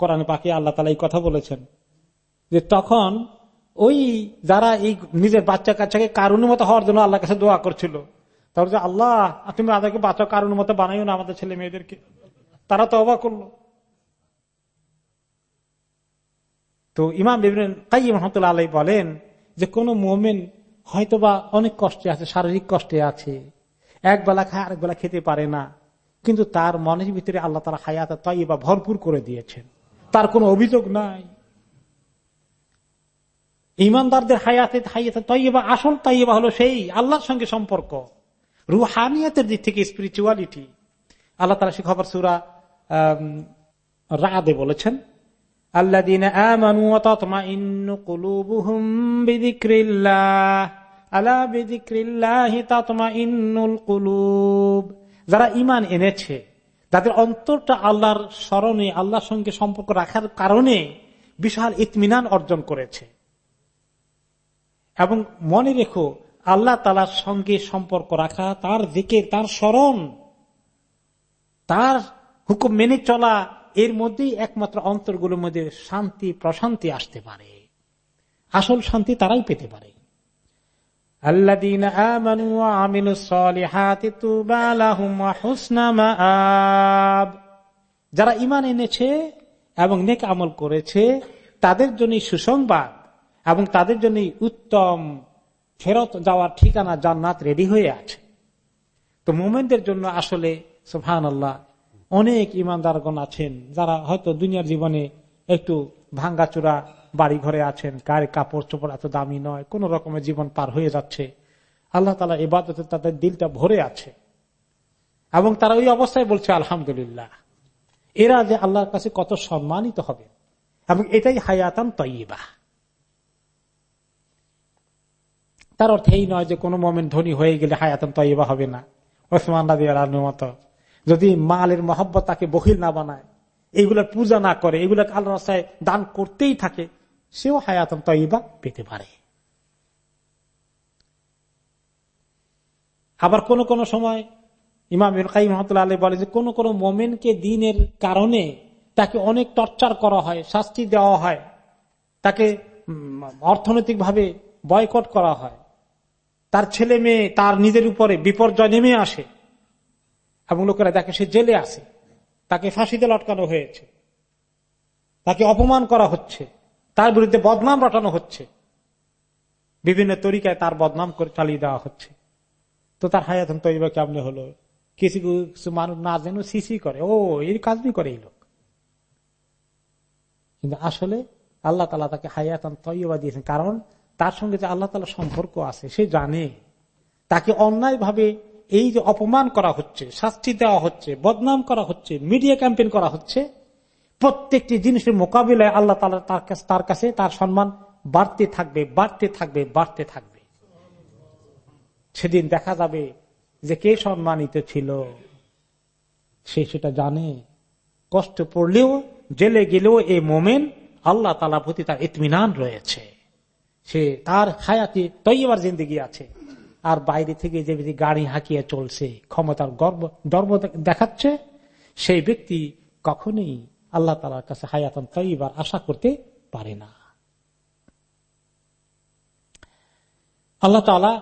কোরআন পাখি আল্লাহ তালা এই কথা বলেছেন যে তখন ওই যারা এই নিজের বাচ্চা কাচ্চাকে কারণের মতো হওয়ার জন্য আল্লাহ কাছে দোয়া করছিল তারপর আল্লাহ তুমি আমাদেরকে বাচ্চা কারণের মতো বানাইও না আমাদের ছেলে মেয়েদেরকে। তারা তো অবাক করল। তো ইমাম কাই রহমতুল্লাহ আলাই বলেন যে কোন মোমেন হয়তোবা অনেক কষ্টে আছে, শারীরিক কষ্টে আছে। এক বেলা খায়, আরেক বেলা খেতে পারে না। কিন্তু তার মনের ভিতরে আল্লাহ তারা তাই বা ভরপুর করে দিয়েছেন। তার কোনো অভিযোগ নাই। ইমানদারদের হায়াতে হাইয়াতে তৈবা আসল তৈবা হলো সেই, আল্লাহর সঙ্গে সম্পর্ক। রুহানিয়াতের দিক থেকে স্পিরিচুয়ালিটি আল্লাহ তারা সে খবর সুরা রাদে বলেছেন যারা ইমান এনেছে, তাদের অন্তরটা আল্লাহর স্মরণে, আল্লাহর সঙ্গে সম্পর্ক রাখার কারণে বিশাল ইতমিনান অর্জন করেছে। এবং মনে রেখো, আল্লাহ তালার সঙ্গে সম্পর্ক রাখা, তার দিকে তার স্মরণ, তার হুকুম মেনে চলা এর মধ্যেই একমাত্র অন্তরগুলোর মধ্যে শান্তি, প্রশান্তি আসতে পারে। আসল শান্তি তারাই পেতে পারে। যারা ইমান এনেছে এবং নেক আমল করেছে, তাদের জন্য সুসংবাদ এবং তাদের জন্য উত্তম ফেরত যাওয়ার ঠিকানা জান্নাত রেডি হয়ে আছে। তো মোমেনদের জন্য আসলে সুফান আল্লাহ অনেক ইমানদারগণ আছেন, যারা হয়তো দুনিয়ার জীবনে একটু ভাঙ্গাচোরা বাড়ি ঘরে আছেন গায়ে কাপড় চোপড় এত দামি নয়, কোন রকমের জীবন পার হয়ে যাচ্ছে। আল্লাহ তালা এবাদতে তাদের দিলটা ভরে আছে। এবং তারা ওই অবস্থায় বলছে, আলহামদুলিল্লাহ। এরা যে আল্লাহর কাছে কত সম্মানিত হবে। এবং এটাই হায়াতান তৈবা তার অর্থ এই নয় যে কোনো মোমেন্ট ধনী হয়ে গেলে হায়াতান তৈবা হবে না। ওসমান রাজি মতো যদি মালের মহব্বত তাকে বহিল না বানায়, এইগুলোর পূজা না করে এগুলো আল্লাহ রাস্তায় দান করতেই থাকে, সেও হায়াতন তৈবা পেতে পারে। আবার কোন কোন সময় ইমাম কাই মহতুল্লাহ আলী বলে যে কোন কোন মোমেনকে দিনের কারণে তাকে অনেক টর্চার করা হয়, শাস্তি দেওয়া হয়, তাকে অর্থনৈতিক ভাবে বয়কট করা হয়। তার ছেলে মেয়ে তার নিজের উপরে বিপর্যয় নেমে আসে। এবং লোকেরা দেখে সে জেলে আছে। তাকে ফাঁসিতে লটকানো হয়েছে। তাকে অপমান করা হচ্ছে। তার বিরুদ্ধে বদনাম রটানো হচ্ছে। বিভিন্ন তরিকায় তার বদনাম করে চালিয়ে দেওয়া হচ্ছে। তো তার হায়াতন তৈবা কেমনে হলো? কিছু কিছু মানুষ না যেন সিসি করে। ও, এই কাজই করে এই লোক। কিন্তু আসলে আল্লাহ তালা তাকে হায়াতন তৈবা দিয়েছেন। কারণ তার সঙ্গে যে আল্লাহ তালা সম্পর্ক আছে, সে জানে। তাকে অন্যায় ভাবে এই যে অপমান করা হচ্ছে, শাস্তি দেওয়া হচ্ছে, বদনাম করা হচ্ছে মিডিয়া ক্যাম্পেইন করা হচ্ছে, প্রত্যেকটি জিনিসের মোকাবিলায় আল্লাহ তালা তার কাছে তার কাছে তার সম্মান বাড়তে থাকবে বাড়তে থাকবে বাড়তে থাকবে। সেদিন দেখা যাবে যে কে সম্মানিত ছিল? সে সেটা জানে। কষ্ট পড়লেও, জেলে গেলেও এই মোমেন আল্লাহ তালা প্রতি তার ইতমিনান রয়েছে। সে তার হায়াতি তৈবার জিন্দগি আছে। আর বাইরে থেকে যে ব্যক্তি গাড়ি হাঁকিয়ে চলছে, ক্ষমতার গর্ব গর্ব দেখাচ্ছে, সেই ব্যক্তি কখনই আল্লাহ তালার কাছে হায়াতন তৈবার আশা করতে পারে না। আল্লাহ তালা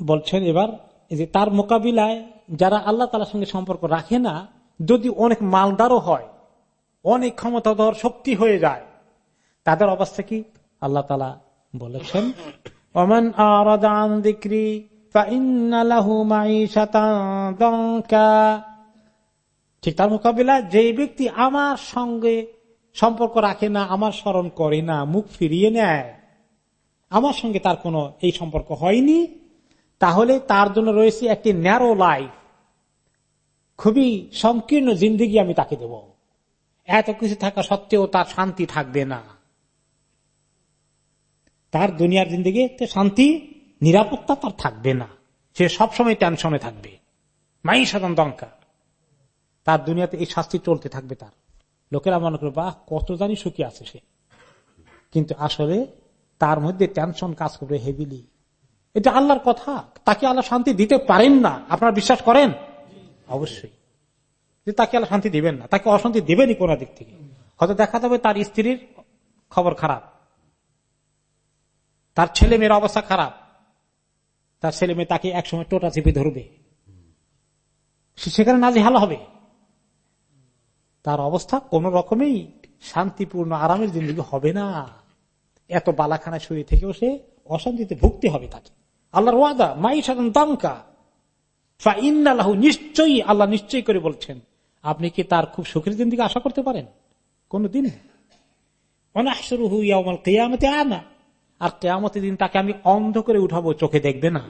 বলছেন এবার যে তার মোকাবিলায় যারা আল্লাহ তালার সঙ্গে সম্পর্ক রাখে না, যদি অনেক মালদারও হয়, অনেক ক্ষমতাধর শক্তি হয়ে যায়, তাদের অবস্থা কি? আল্লাহ তালা বলেছেন অমান আরাদান দিক্রি ঠিক তার মোকাবিলা যে ব্যক্তি আমার সঙ্গে সম্পর্ক রাখে না, আমার স্মরণ করে না, মুখ ফিরিয়ে নেয়, আমার সঙ্গে তার কোনো এই সম্পর্ক হয়নি, তাহলে তার জন্য রয়েছে একটি ন্যারো লাইফ খুবই সংকীর্ণ জিন্দিগি আমি তাকে দেব। এত কিছু থাকা সত্ত্বেও তার শান্তি থাকবে না। তার দুনিয়ার জিন্দিগি শান্তি নিরাপত্তা তার থাকবে না। সে সবসময় টেনশনে থাকবে। মাই সাধারণ দঙ্কা তার দুনিয়াতে এই শাস্তি চলতে থাকবে তার। লোকেরা মনে করবে, বাহ, কত জানি সুখী আছে সে। কিন্তু আসলে তার মধ্যে টেনশন কাজ করবে হেভিলি এটা আল্লাহর কথা। তাকে আল্লাহ শান্তি দিতে পারেন না। আপনারা বিশ্বাস করেন? অবশ্যই। যে তাকে আল্লাহ শান্তি দিবেন না। তাকে অশান্তি দেবেনি কোন দিক থেকে। হয়তো দেখা যাবে তার স্ত্রীর খবর খারাপ। তার ছেলে মেয়ের অবস্থা খারাপ। তার ছেলে মেয়ে তাকে একসময় টোটা চেপে ধরবে। সেখানে নাজেহাল হবে। তার অবস্থা কোন রকমেই শান্তিপূর্ণ, আরামের জিন্দগি হবে না। এত বালাখানা শুয়ে থেকেও সে অশান্তিতে ভুগতে হবে তাকে। আল্লাহর ওয়াদা মাই সাধারণ দামকা ফাইন্নাল্লাহ নিশ্চয়ই আল্লাহ নিশ্চয়ই করে বলছেন, আপনি কি তার খুব সুখের দিকে আশা করতে পারেন? কোনদিন। অনাহসরুহু ইয়ামাল কেয়ামতে আনা। আর কেয়ামতের দিন তাকে আমি অন্ধ করে উঠাবো, চোখে দেখবে না।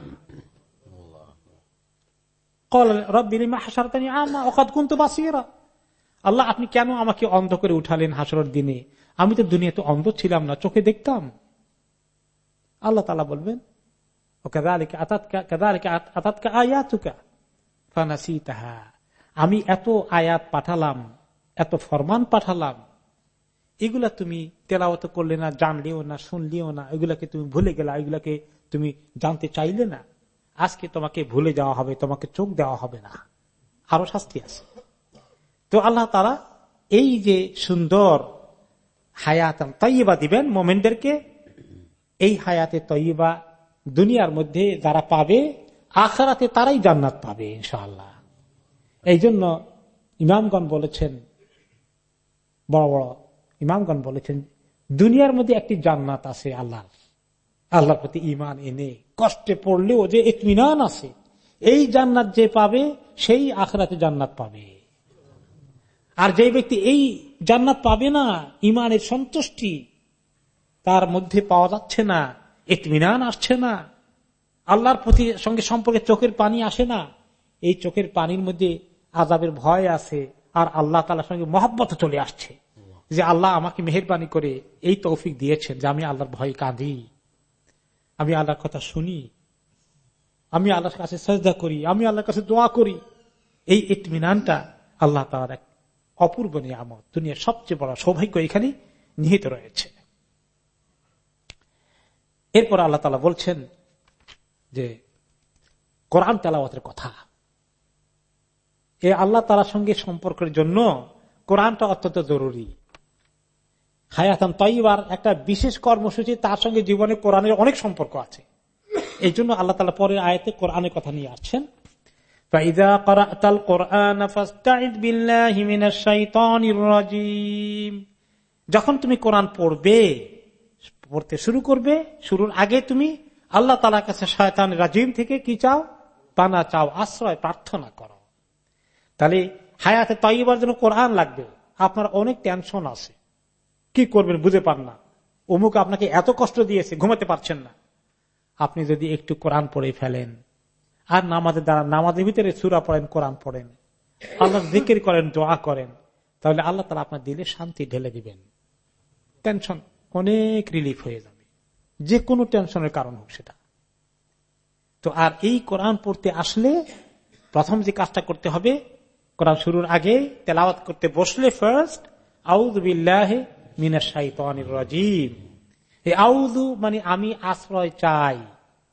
আল্লাহ, আপনি কেন আমাকে অন্ধ করে উঠালেন হাসরের দিনে? আমি তো দুনিয়াতে অন্ধ ছিলাম না, চোখে দেখতাম। আল্লাহ তালা বলবেন আমি এত আয়াত পাঠালাম, এত ফরমান পাঠালাম এগুলা তুমি তেলাওত করলে না, জানলেও না, শুনলেও না, এগুলাকে তুমি ভুলে গেলা, এগুলাকে তুমি জানতে চাইলে না, আজকে তোমাকে ভুলে যাওয়া হবে, তোমাকে চোখ দেওয়া হবে না। আরও শাস্তি আছে। তো আল্লাহ তারা এই যে সুন্দর হায়াত তৈবা দিবেন মোমেনদেরকে, এই হায়াতে তৈবা দুনিয়ার মধ্যে যারা পাবে, আখারাতে তারাই জান্নাত পাবে, ইনশাআল্লাহ। এই জন্য ইমামগণ বলেছেন, বড় বড় ইমামগণ বলেছেন, দুনিয়ার মধ্যে একটি জান্নাত আছে আল্লাহর। আল্লাহর প্রতি ইমান এনে কষ্টে পড়লেও যে ইতমিনান আছে, এই জান্নাত যে পাবে, সেই আখরাতে জান্নাত পাবে। আর যে ব্যক্তি এই জান্নাত পাবে না ইমানের সন্তুষ্টি তার মধ্যে পাওয়া যাচ্ছে না, ইতমিনান আসছে না, আল্লাহর প্রতি সঙ্গে সম্পর্কে চোখের পানি আসে না, এই চোখের পানির মধ্যে আজাবের ভয় আছে, আর আল্লাহ তালার সঙ্গে মহব্বত চলে আসছে। যে আল্লাহ আমাকে মেহরবানি করে এই তৌফিক দিয়েছেন যে আমি আল্লাহর ভয় কাঁদি। আমি আল্লাহর কথা শুনি। আমি আল্লাহর কাছে সজদা করি। আমি আল্লাহর কাছে দোয়া করি। এই ইতমিনানটা আল্লাহ তালার এক অপূর্ব নিয়ামত। দুনিয়ার সবচেয়ে বড় সৌভাগ্য এখানে নিহিত রয়েছে। এরপর আল্লাহ তালা বলছেন যে, কোরআন তালাওয়াতের কথা। এ আল্লাহ তালার সঙ্গে সম্পর্কের জন্য কোরআনটা অত্যন্ত জরুরি। হায়াতান তৈবার একটা বিশেষ কর্মসূচি তার সঙ্গে জীবনে কোরআনের অনেক সম্পর্ক আছে। এই জন্য আল্লাহ তালা পরের আয়তে কোরআনের কথা নিয়ে আসছেন। যখন তুমি কোরআন পড়বে, পড়তে শুরু করবে, শুরুর আগে তুমি আল্লাহ তালার কাছে শয়তান রাজিম থেকে কি চাও? পানা চাও, আশ্রয়, প্রার্থনা করো। তাহলে হায়াতে তৈবার জন্য কোরআন লাগবে। আপনার অনেক টেনশন আছে। কি করবেন বুঝে পান না। অমুক আপনাকে এত কষ্ট দিয়েছে, ঘুমাতে পারছেন না। আপনি যদি একটু কোরআন পড়ে ফেলেন, আর নামাজের দ্বারা, নামাজের ভিতরে সুরা পড়েন, কোরআন পড়েন, আল্লাহ জিকির করেন, দোয়া করেন, তাহলে আল্লাহ তালা আপনার দিলে শান্তি ঢেলে দিবেন। টেনশন অনেক রিলিফ হয়ে যাবে। যে কোনো টেনশনের কারণ হোক সেটা। তো আর এই কোরআন পড়তে আসলে প্রথম যে কাজটা করতে হবে, কোরআন শুরুর আগে তেলাওয়াত করতে বসলে ফার্স্ট আউদ্লাহ মিনা শাইতানির রাজিম। আউদু মানে আমি আশ্রয় চাই।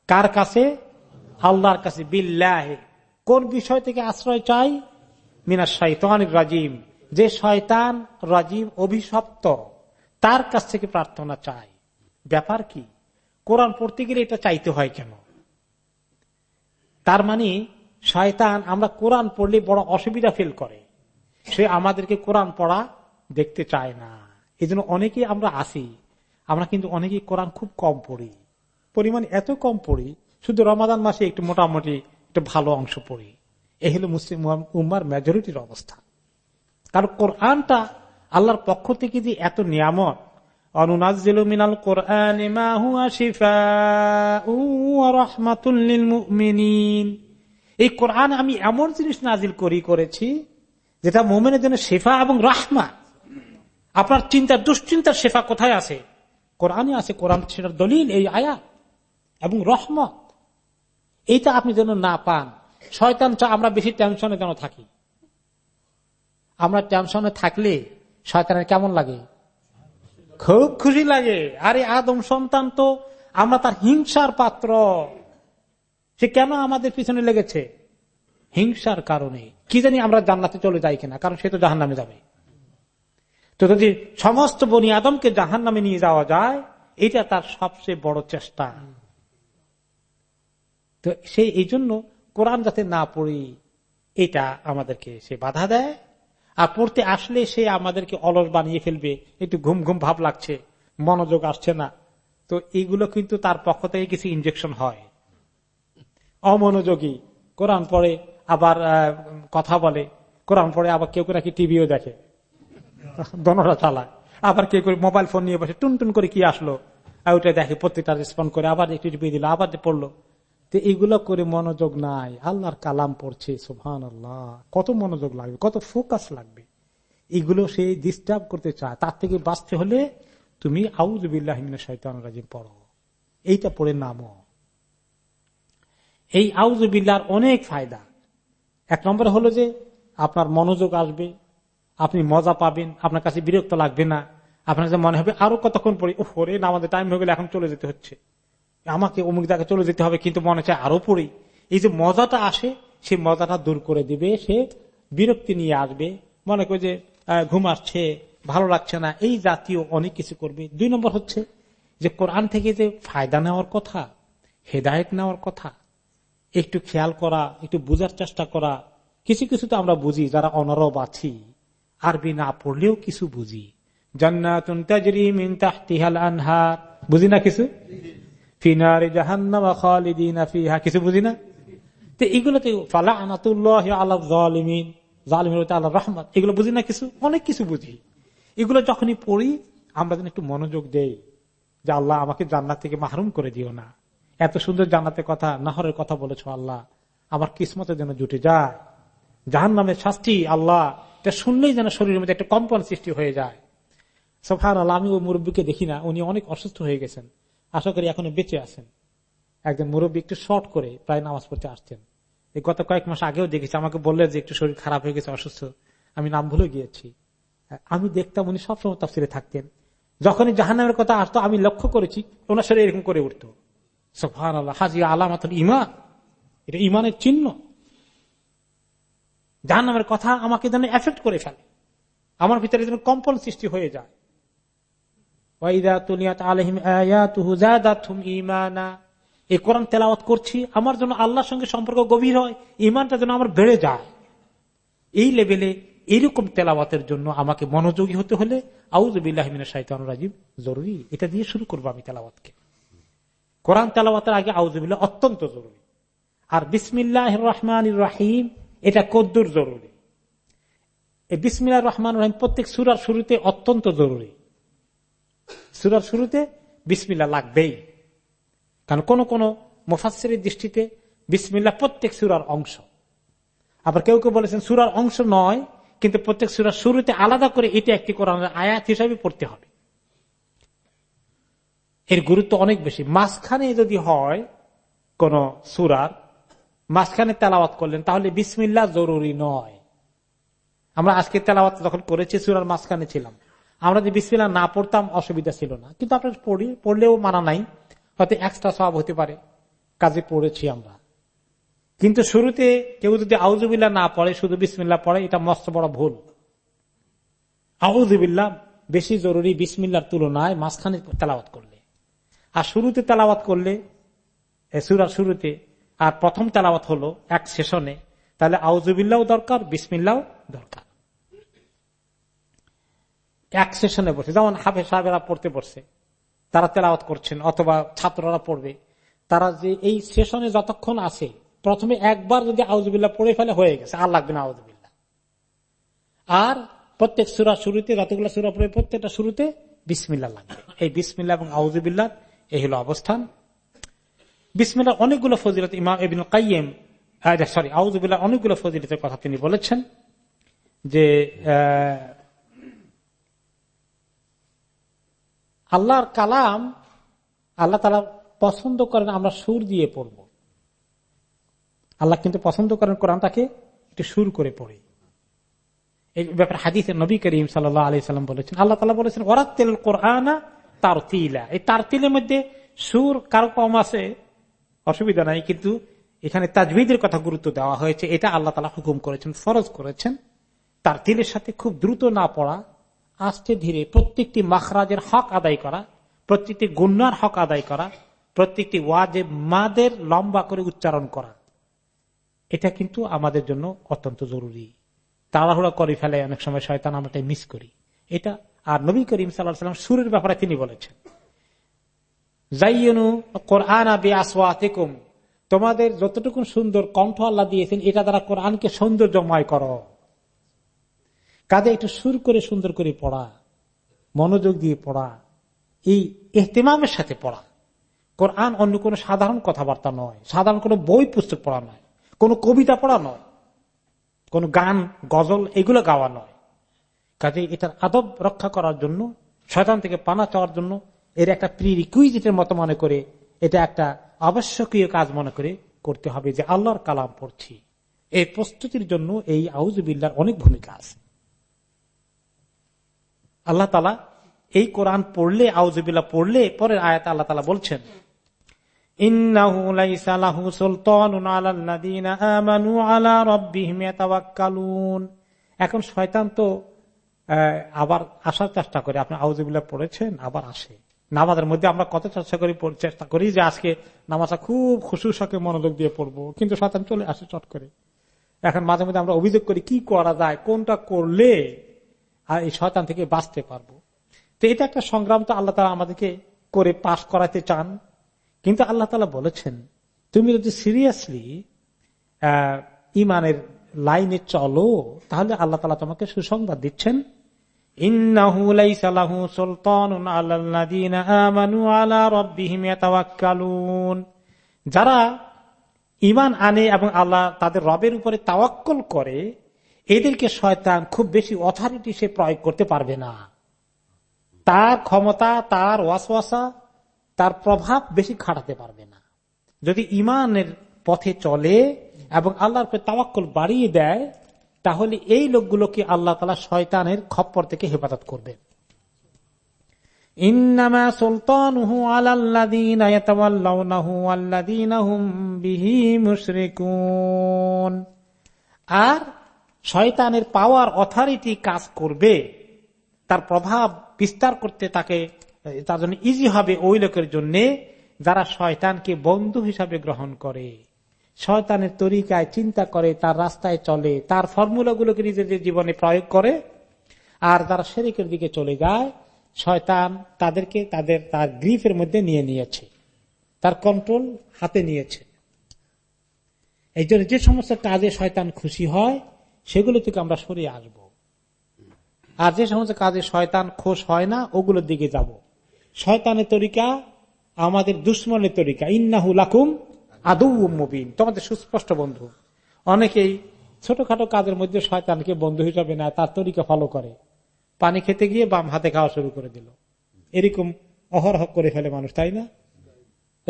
কার কাছে? আল্লাহর কাছে। বিল্লাহ। কোন বিষয় থেকে আশ্রয় চাই? মিনা শাইতানির রাজিম। যে শয়তান, রাজিম, অভিশপ্ত, তার কাছ থেকে প্রার্থনা চাই। ব্যাপার কি? কোরআন পড়তে গেলে এটা চাইতে হয় কেন? তার মানে শয়তান আমরা কোরআন পড়লে বড় অসুবিধা ফিল করে। সে আমাদেরকে কোরআন পড়া দেখতে চায় না। এই জন্য অনেকেই আমরা আসি, আমরা কিন্তু অনেকেই কোরআন খুব কম পড়ি। পরিমাণ এত কম পড়ি, শুধু রমাদান মাসে একটু মোটামুটি একটু ভালো অংশ পড়ি। এই হলো মুসলিম উম্মার মেজরিটির অবস্থা। কারণ কোরআনটা আল্লাহর পক্ষ থেকে যে এত নিয়ামত কোরআন এই কোরআন আমি এমন জিনিস নাজিল করি করেছি, যেটা মোমেনের জন্য শেফা এবং রাহমা। আপনার চিন্তা দুশ্চিন্তার শেফা কোথায় আছে? কোরআনে আছে, কোরআন সেটার দলিল, এই আয়া এবং রহমত। এইটা আপনি যেন না পান। শয়তান আমরা বেশি টেনশনে যেন থাকি? আমরা টেনশনে থাকলে শয়তানের কেমন লাগে? খুব খুশি লাগে। আরে আদম সন্তান তো আমরা তার হিংসার পাত্র। সে কেন আমাদের পিছনে লেগেছে? হিংসার কারণে। কি জানি আমরা জান্নাতে চলে যাই কিনা, কারণ সে তো জাহান নামে যাবে। তো যদি সমস্ত বনি আদমকে জাহান নামে নিয়ে যাওয়া যায়, এটা তার সবচেয়ে বড় চেষ্টা। তো সেই এই জন্য কোরআন যাতে না পড়ি, এটা আমাদেরকে সে বাধা দেয়। আর পড়তে আসলে সে আমাদেরকে অলস বানিয়ে ফেলবে। একটু ঘুম ঘুম ভাব লাগছে, মনোযোগ আসছে না। তো এইগুলো কিন্তু তার পক্ষ থেকে কিছু ইনজেকশন হয়। অমনোযোগী। কোরআন পড়ে আবার কথা বলে। কোরআন পড়ে আবার কেউ কেউ নাকি টিভিও দেখে। দনরা চালায়। আবার কেউ করে মোবাইল ফোন নিয়ে বসে টুন টুন করে কি আসলো? ওইটা দেখে প্রত্যেকটা রেসপন্ড করে, আবার একটু টিপি দিল, আবার পড়ল। তো এইগুলো করে মনোযোগ নাই। আল্লাহর কালাম পড়ছে সুহান আল্লাহ কত মনোযোগ লাগবে, কত ফোকাস লাগবে। এগুলো সে ডিস্টার্ব করতে চায়। তার থেকে বাঁচতে হলে তুমি আউজবিল্লাহ শৈতান পড়ো। এইটা পড়ে নামো। এই আউজবিল্লার অনেক ফায়দা। এক নম্বর হলো যে আপনার মনোযোগ আসবে আপনি মজা পাবেন, আপনার কাছে বিরক্ত লাগবে না। আপনার কাছে মনে হবে, আরও কতক্ষণ পড়ি? ও রে, না, আমাদের টাইম হয়ে গেলে, এখন চলে যেতে হচ্ছে। আমাকে অমুক জায়গায় চলে যেতে হবে, কিন্তু মনে চায় আরও পড়ি। এই যে মজাটা আসে, সেই মজাটা দূর করে দিবে, সে বিরক্তি নিয়ে আসবে। মনে করে যে ঘুম আসছে, ভালো লাগছে না, এই জাতীয় অনেক কিছু করবে। দুই নম্বর হচ্ছে যে, কোরআন থেকে যে ফায়দা নেওয়ার কথা, হেদায়ত নেওয়ার কথা, একটু খেয়াল করা, একটু বুঝার চেষ্টা করা, কিছু কিছু তো আমরা বুঝি, যারা অনরব আছি। আরবি না পড়লেও কিছু বুঝি। আনহার। বুঝি না কিছু? এগুলো যখনই পড়ি, আমরা যেন একটু মনোযোগ দেই যে আল্লাহ আমাকে জান্নাত থেকে মাহরুম করে দিও না। এত সুন্দর জান্নাতের কথা, নাহরের কথা বলেছ আল্লাহ। আমার কিসমতের জন্য জুটে যায়। জাহান নামের শাস্তি আল্লাহ এটা শুনলেই যেন শরীরের মধ্যে একটা কম্পন সৃষ্টি হয়ে যায়। সোফান আল্লাহ আমি ওই মুরব্বীকে দেখি না, উনি অনেক অসুস্থ হয়ে গেছেন। আশা করি এখনও বেঁচে আছেন। একজন মুরব্বী একটু শর্ট করে প্রায় নামাজ পড়তে আসতেন এই গত কয়েক মাস আগেও দেখেছি, আমাকে বললেন যে একটু শরীর খারাপ হয়ে গেছে, অসুস্থ। আমি নাম ভুলে গিয়েছি। আমি দেখতাম উনি সবসময় তাফসিরে থাকতেন। যখনই জাহান্নামের কথা আসতো, আমি লক্ষ্য করেছি, ওনার শরীর এরকম করে উঠতো। সোফান আল্লাহ হাজি আলামাত ইমান এটা ইমানের চিহ্ন। জাহান্নামের কথা আমাকে যেন এফেক্ট করে ফেলে। আমার ভিতরে যেন কম্পন সৃষ্টি হয়ে যায়। কোরআন তেলাওয়াত করছি, আমার জন্য আল্লাহর সঙ্গে সম্পর্ক গভীর হয় ইমানটা যেন আমার বেড়ে যায়। এই লেভেলে এইরকম তেলাওয়াতের জন্য আমাকে মনোযোগী হতে হলে আউজবিল্লাহমিনা সাইতান রাজীব জরুরি। এটা দিয়ে শুরু করব আমি তেলাওয়াতকে। কোরআন তেলাওয়াতের আগে আউজবিল্লাহ অত্যন্ত জরুরি। আর বিসমিল্লাহ রহমান রাহিম এটা কদ্দুর জরুরি। এই বিসমিল্লাহ রহমান রহিম প্রত্যেক সুরার শুরুতে অত্যন্ত জরুরি। সুরার শুরুতে বিসমিল্লা লাগবেই। কারণ কোন কোন মুফাসের দৃষ্টিতে বিসমিল্লা প্রত্যেক সুরার অংশ। আবার কেউ কেউ বলেছেন সুরার অংশ নয়, কিন্তু প্রত্যেক সুরার শুরুতে আলাদা করে এটা একটি কোরআনের আয়াত হিসাবে পড়তে হবে। এর গুরুত্ব অনেক বেশি। মাঝখানে যদি হয় কোন সুরার মাঝখানে তেলাওয়াত করলেন, তাহলে বিসমিল্লা জরুরি নয়। আমরা আজকে তেলাওয়াত যখন করেছি, সুরার মাঝখানে ছিলাম। আমরা যে বিসমিল্লা না পড়তাম, অসুবিধা ছিল না। কিন্তু আপনার পড়ি, পড়লেও মানা নাই। হয়তো এক্সট্রা সব হতে পারে, কাজে পড়েছি আমরা। কিন্তু শুরুতে কেউ যদি আউজুবিল্লা না পড়ে, শুধু বিসমিল্লা পড়ে, এটা মস্ত বড় ভুল। আউজুবিল্লা বেশি জরুরি বিসমিল্লার তুলনায় মাঝখানে তেলাওয়াত করলে। আর শুরুতে তেলাওয়াত করলে সুরার শুরুতে আর প্রথম তেলাওয়াত হলো এক সেশনে। তাহলে আউজুবিল্লাও দরকার বিসমিল্লাও দরকার। এক সেশনে বসে, যেমন হাফে সাহেবেরা পড়তে বসছে তারা তেলাওয়াত করছেন, অথবা ছাত্ররা পড়বে। তারা যে এই সেশনে যতক্ষণ আছে, প্রথমে একবার যদি আউজবিল্লা পড়ে ফেলে, হয়ে গেছে। আর লাগবে না আউজবিল্লা আর প্রত্যেক সুরা শুরুতে, যতগুলো সুরা পড়ে, প্রত্যেকটা শুরুতে বিসমিল্লা লাগবে। এই বিসমিল্লা এবং আউজবিল্লা এই হলো অবস্থান। বিসমিল্লা অনেকগুলো ফজিলত ইমাম এবিন কাইম সরি আউজবিল্লা অনেকগুলো ফজিলতের কথা তিনি বলেছেন যে আল্লাহর কালাম আল্লাহ তালা পছন্দ করেন আমরা সুর দিয়ে পড়ব। আল্লাহ কিন্তু পছন্দ করেন কোরআনটাকে একটু সুর করে পড়ে। এই ব্যাপারে হাদিসের নবী করিম সাল্লাহ আলি বলেছেন, আল্লাহ তালা বলেছেন ওরাত্তেল কোরআনা তার তিলা এই তার তিলের মধ্যে সুর কারও কম আছে? অসুবিধা নাই, কিন্তু এখানে তাজবিদের কথা গুরুত্ব দেওয়া হয়েছে। এটা আল্লাহ তালা হুকুম করেছেন, ফরজ করেছেন। তার তিলের সাথে খুব দ্রুত না পড়া, আস্তে ধীরে প্রত্যেকটি মাখরাজের হক আদায় করা, প্রত্যেকটি গুন্নার হক আদায় করা, প্রত্যেকটি ওয়াজে মাদের লম্বা করে উচ্চারণ করা। এটা কিন্তু আমাদের জন্য অত্যন্ত জরুরি। তাড়াহুড়া করে ফেলে অনেক সময় শয়তান আমরা মিস করি। এটা আর নবী করিম সাল্লাহ সাল্লাম সুরের ব্যাপারে তিনি বলেছেন। যাইয়নু কোরআন আবি আসওয়াতিকুম তোমাদের যতটুকু সুন্দর কণ্ঠ আল্লাহ দিয়েছেন, এটা দ্বারা কোরআনকে সৌন্দর্যময় করো। কাজে একটু সুর করে সুন্দর করে পড়া, মনোযোগ দিয়ে পড়া, এই এহতেমামের সাথে পড়া। কোরআন অন্য কোনো সাধারণ কথাবার্তা নয়, সাধারণ কোনো বই পুস্তক পড়া নয়, কোনো কবিতা পড়া নয়, কোন গান, গজল এগুলো গাওয়া নয়। কাজে এটার আদব রক্ষা করার জন্য, শয়তান থেকে পানা চাওয়ার জন্য এর একটা প্রি রিকুইজিটের মতো মনে করে, এটা একটা আবশ্যকীয় কাজ মনে করে করতে হবে যে আল্লাহর কালাম পড়ছি। এই প্রস্তুতির জন্য এই আউজবিল্লার অনেক ভূমিকা আছে। আল্লাহ তালা এই কোরআন পড়লে আউজবিল্লা পড়লে পরের আয়াত আল্লাহ তালা বলছেন এখন শয়তান তো আবার আসার চেষ্টা করে, আপনি আউজবিল্লা পড়েছেন, আবার আসে। নামাজের মধ্যে আমরা কত চর্চা করি চেষ্টা করি যে আজকে নামাজটা খুব খুশুর মনোযোগ দিয়ে পড়ব। কিন্তু শয়তান চলে আসে চট করে। এখন মাঝে মধ্যে আমরা অভিযোগ করি, কি করা যায়, কোনটা করলে আর এই শয়তান থেকে বাঁচতে পারব? তো এটা একটা সংগ্রাম তো আল্লাহ তালা আমাদেরকে করে পাশ করাতে চান। কিন্তু আল্লাহ তালা বলেছেন, তুমি যদি সিরিয়াসলি ইমানের লাইনে চলো, তাহলে আল্লাহ তালা তোমাকে সুসংবাদ দিচ্ছেন। যারা ইমান আনে এবং আল্লাহ তাদের রবের উপরে তাওয়াক্কল করে, এদেরকে শয়তান খুব বেশি অথরিটি সে প্রয়োগ করতে পারবে না। তার ক্ষমতা, তার ওয়াসওয়াসা, তার প্রভাব বেশি খাটাতে পারবে না। যদি ইমানের পথে চলে এবং আল্লাহর তাওয়াক্কল বাড়িয়ে দেয় তাহলে এই লোকগুলোকে আল্লাহ তালা শয়তানের খপ্পর থেকে হেফাজত করবেন। সুলতান আর শয়তানের পাওয়ার অথরিটি কাজ করবে, তার প্রভাব বিস্তার করতে তাকে, তার জন্য ইজি হবে ওই লোকের জন্য যারা শয়তানকে বন্ধু হিসাবে গ্রহণ করে। শয়তানের তরিকায় চিন্তা করে, তার রাস্তায় চলে, তার ফর্মুলাগুলোকে নিজেদের জীবনে প্রয়োগ করে, আর যারা শেরিকের দিকে চলে যায়, শয়তান তাদেরকে তাদের, তার গ্রিফের মধ্যে নিয়ে নিয়েছে, তার কন্ট্রোল হাতে নিয়েছে। এই জন্য যে সমস্ত কাজে শয়তান খুশি হয়, সেগুলো থেকে আমরা সরিয়ে আসব। আর যে সমস্ত কাজে শয়তান খোশ হয় না, ওগুলোর দিকে যাব। শয়তানের তরিকা আমাদের দুশ্মনের তরিকা। ইন্নাহু লাকুম আদৌ তোমাদের সুস্পষ্ট বন্ধু। অনেকেই ছোটখাটো কাজের মধ্যে শয়তানকে বন্ধু হিসাবে নেয়, তার তরিকা ফলো করে। পানি খেতে গিয়ে বাম হাতে খাওয়া শুরু করে দিল। এরকম অহরহ করে ফেলে মানুষ, তাই না?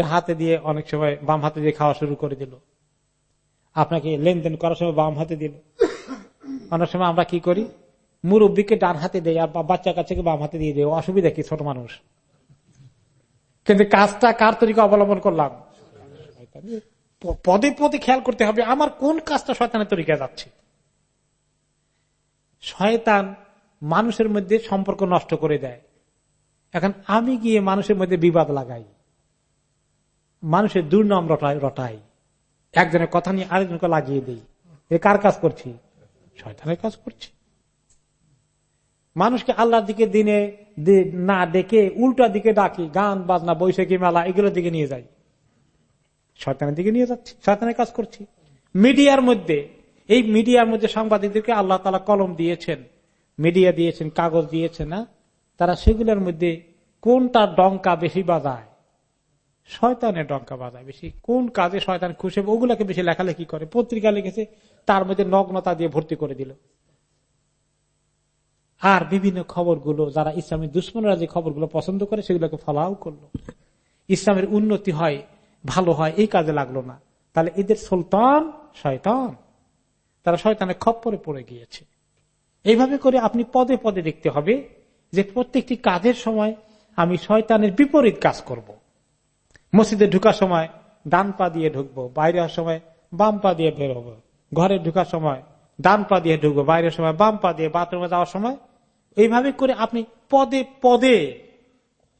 হাতে দিয়ে অনেক সময় বাম হাতে দিয়ে খাওয়া শুরু করে দিল। আপনাকে লেনদেন করার সময় বাম হাতে দিল। অনেক সময় আমরা কি করি? মুরব্বীকে ডান হাতে দেয় আর বাচ্চা কাছে বাম হাতে দিয়ে দেয় অসুবিধা কি ছোট মানুষ? কিন্তু কাজটা কার তরিকা অবলম্বন করলাম? পদে পদে খেয়াল করতে হবে, আমার কোন কাজটা শয়তানের তরিকা যাচ্ছে? শয়তান মানুষের মধ্যে সম্পর্ক নষ্ট করে দেয়। এখন আমি গিয়ে মানুষের মধ্যে বিবাদ লাগাই। মানুষের দুর্নাম রটাই রটাই। একজনের কথা নিয়ে আরেকজনকে লাগিয়ে দিই। এ কার কাজ করছি? শয়তানের কাজ করছি। মানুষকে আল্লাহর দিকে দিনে না ডেকে উল্টা দিকে ডাকি, গান, বাজনা, বৈশাখী মেলা, এগুলোর দিকে নিয়ে যাই। শয়তানের দিকে নিয়ে যাচ্ছি, শয়তানের কাজ করছি। মিডিয়ার মধ্যে, এই মিডিয়ার মধ্যে সাংবাদিকদেরকে আল্লাহ তালা কলম দিয়েছেন, মিডিয়া দিয়েছেন, কাগজ দিয়েছেন না তারা সেগুলোর মধ্যে কোনটা ডঙ্কা বেশি বাজায়? শয়তানের ডঙ্কা বাজায় বেশি। কোন কাজে শয়তান খুশি ওগুলাকে বেশি লেখালেখি করে। পত্রিকা লিখেছে, তার মধ্যে নগ্নতা দিয়ে ভর্তি করে দিল। আর বিভিন্ন খবরগুলো, যারা ইসলামের দুশ্মনরা যে খবরগুলো পছন্দ করে, সেগুলোকে ফলাও করল। ইসলামের উন্নতি হয় ভালো হয়, এই কাজে লাগল না। তাহলে এদের সুলতান শয়তান। তারা শয়তানের খপ্পরে পড়ে গিয়েছে। এইভাবে করে আপনি পদে পদে দেখতে হবে যে প্রত্যেকটি কাজের সময় আমি শয়তানের বিপরীত কাজ করব। মসজিদে ঢুকার সময় ডান পা দিয়ে ঢুকবো, বাইরে সময় বাম পা দিয়ে বের হব। ঘরে ঢুকার সময় ডান পা দিয়ে ঢুকবো বাইরের সময় বাম পা দিয়ে বাথরুমে যাওয়ার সময়। এইভাবে করে আপনি পদে পদে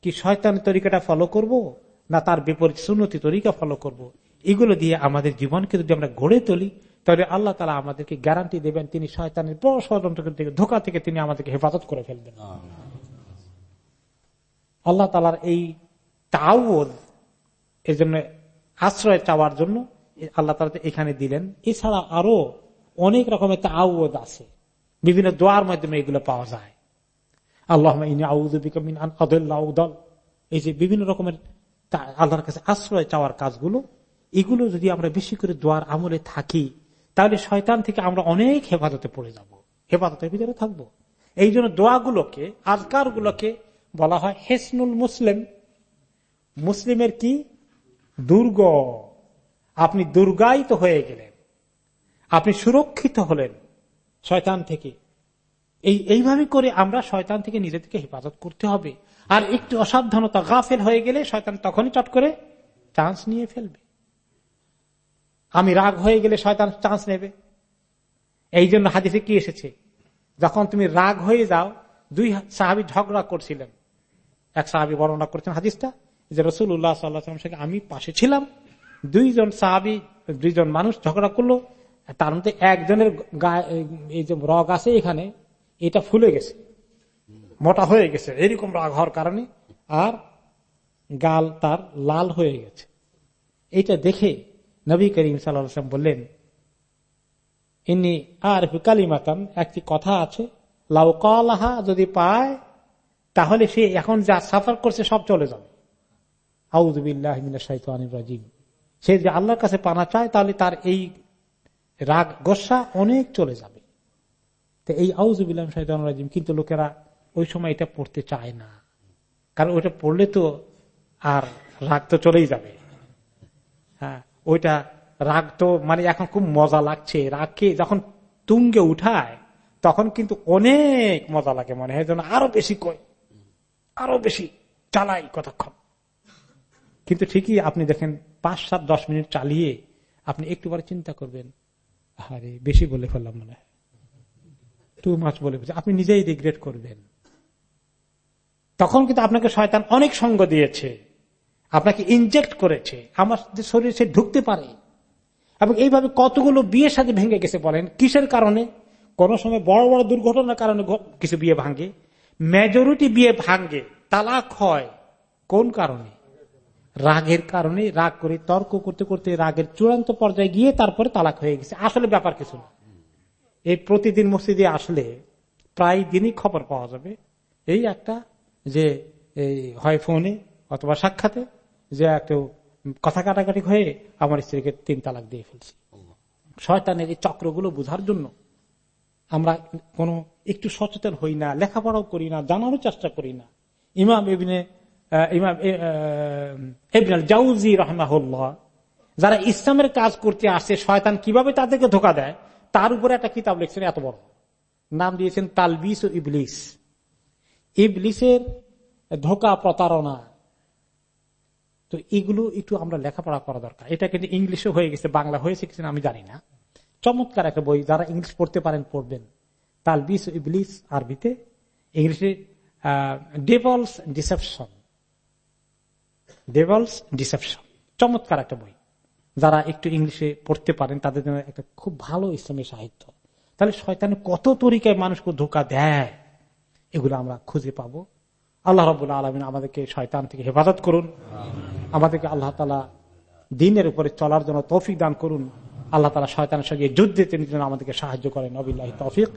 কি শয়তানের তরিকাটা ফলো করব? না তার বিপরীত সুন্নতি তরিকা ফলো করব। এগুলো দিয়ে আমাদের জীবনকে যদি আমরা গড়ে তুলি, তাহলে আল্লাহ তালা আমাদেরকে গ্যারান্টি দেবেন তিনি শয়তানের বড় ষড়যন্ত্র থেকে, ধোকা থেকে তিনি আমাদেরকে হেফাজত করে ফেলবেন। আল্লাহ তালার এই তাওর এর জন্য আশ্রয় চাওয়ার জন্য আল্লাহ তালা এখানে দিলেন। এছাড়া আরও অনেক রকমের তাওদ আছে। বিভিন্ন দোয়ার মাধ্যমে এগুলো পাওয়া যায়। আল্লাহ এই যে বিভিন্ন রকমের আল্লাহর কাছে আশ্রয় চাওয়ার কাজগুলো, এগুলো যদি আমরা বেশি করে দোয়ার আমলে থাকি, তাহলে শয়তান থেকে আমরা অনেক হেফাজতে পড়ে যাব। হেফাজতের ভিতরে থাকব। এই জন্য দোয়াগুলোকে আজকার গুলোকে বলা হয় হেসনুল মুসলিম। মুসলিমের কি? দুর্গ। আপনি দুর্গায়িত হয়ে গেলেন। আপনি সুরক্ষিত হলেন শয়তান থেকে। এই, এইভাবে করে আমরা শয়তান থেকে নিজেদেরকে হেফাজত করতে হবে। আর একটু অসাবধানতা গাফেল হয়ে গেলে শয়তান তখনই চট করে চান্স নিয়ে ফেলবে। আমি রাগ হয়ে গেলে শয়তান চান্স নেবে। এই জন্য হাদিসে কি এসেছে? যখন তুমি রাগ হয়ে যাও, দুই সাহাবি ঝগড়া করছিলেন। এক সাহাবি বর্ণনা করছেন হাদিসটা যে রসুল উল্লাহ সাল্লাহাম সঙ্গে আমি পাশে ছিলাম। দুইজন সাহাবি, দুইজন মানুষ ঝগড়া করল। তার মধ্যে একজনের গায়ে, এই যে রগ আছে এখানে এটা ফুলে গেছে। মোটা হয়ে গেছে। এরকম রাগ হওয়ার কারণে আর গাল তার লাল হয়ে গেছে। এটা দেখে নবী করিম সাল্লাম বললেন ইনি আর কালিমাতান, একটি কথা আছে, লাউ কলাহা যদি পায়, তাহলে সে এখন যা সাফার করছে সব চলে যাবে। সে যে আল্লাহর কাছে পানা চায়, তাহলে তার এই রাগ, গোসা অনেক চলে যাবে। এই আউজুবিল্লাহ শাহিদান রাজিম, কিন্তু লোকেরা ওই সময় এটা পড়তে চায় না। কারণ ওইটা পড়লে তো আর রাগ তো চলেই যাবে। হ্যাঁ ওইটা রাগ তো মানে এখন খুব মজা লাগছে। রাগকে যখন তুঙ্গে উঠায়, তখন কিন্তু অনেক মজা লাগে মনে হয়। যেন আরও বেশি কয়, আরও বেশি চালাই কতক্ষণ। কিন্তু ঠিকই আপনি দেখেন, পাঁচ সাত দশ মিনিট চালিয়ে আপনি একটু পরে চিন্তা করবেন আরে বেশি বলে ফেললাম মনে হয়। টু মাছ বলে আপনি নিজেই রিগ্রেট করবেন। তখন কিন্তু আপনাকে শয়তান অনেক সঙ্গ দিয়েছে। আপনাকে ইনজেক্ট করেছে। আমার শরীরে, সে ঢুকতে পারে। এবং এইভাবে কতগুলো বিয়ের সাথে ভেঙে গেছে বলেন, কিসের কারণে? কোন সময় বড় বড় দুর্ঘটনার কারণে কিছু বিয়ে ভাঙে। মেজরিটি বিয়ে ভাঙে, তালাক হয়। কোন কারণে? রাগের কারণে, রাগ করে তর্ক করতে করতে রাগের চূড়ান্ত পর্যায়ে গিয়ে তারপরে তালাক হয়ে গেছে। আসলে ব্যাপার কিছু না। এই প্রতিদিন মসজিদে আসলে প্রায় দিনই খবর পাওয়া যাবে। এই একটা যে এই হয় ফোনে অথবা সাক্ষাতে যে একটু কথা কাটাকাটি হয়ে আমার স্ত্রীকে তিন তালাক দিয়ে ফেলছি। শয়তানের এই চক্রগুলো বোঝার জন্য আমরা কোন একটু সচেতন হই না লেখাপড়াও করি না জানারও চেষ্টা করি না। ইমাম এবিনে ইমাম এ- আহ, ইবনে আল জাউজি রহমাহুল্লাহ যারা ইসলামের কাজ করতে আসে শয়তান কীভাবে তাদেরকে ধোকা দেয়? তার উপরে একটা কিতাব লিখছেন, এত বড়। নাম দিয়েছেন তালবিস ও ইবলিস। ইবলিসের ধোকা প্রতারণা। তো এগুলো একটু আমরা লেখাপড়া করা দরকার। এটা কিন্তু ইংলিশে হয়ে গেছে, বাংলা হয়েছে কিনা আমি জানি না। চমৎকার একটা বই, যারা ইংলিশ পড়তে পারেন পড়বেন। তালবিস ইবলিস আরবিতে। ইংলিশে ডেভলস ডিসেপশন ডেভলস ডিসেপশন চমৎকার একটা বই। যারা একটু ইংলিশে পড়তে পারেন, তাদের জন্য একটা খুব ভালো ইসলামী সাহিত্য। তাহলে শয়তানে কত তরিকায় মানুষকে ধোকা দেয়, এগুলো আমরা খুঁজে পাবো। আল্লাহ রবুল্লা আলমিন আমাদেরকে শয়তান থেকে হেফাজত করুন। আমাদেরকে আল্লাহ তালা দিনের উপরে চলার জন্য তৌফিক দান করুন। আল্লাহ তালা শয়তানের সঙ্গে যুদ্ধে তিনি আমাদেরকে সাহায্য করেন। নবিল্লাহ তৌফিক।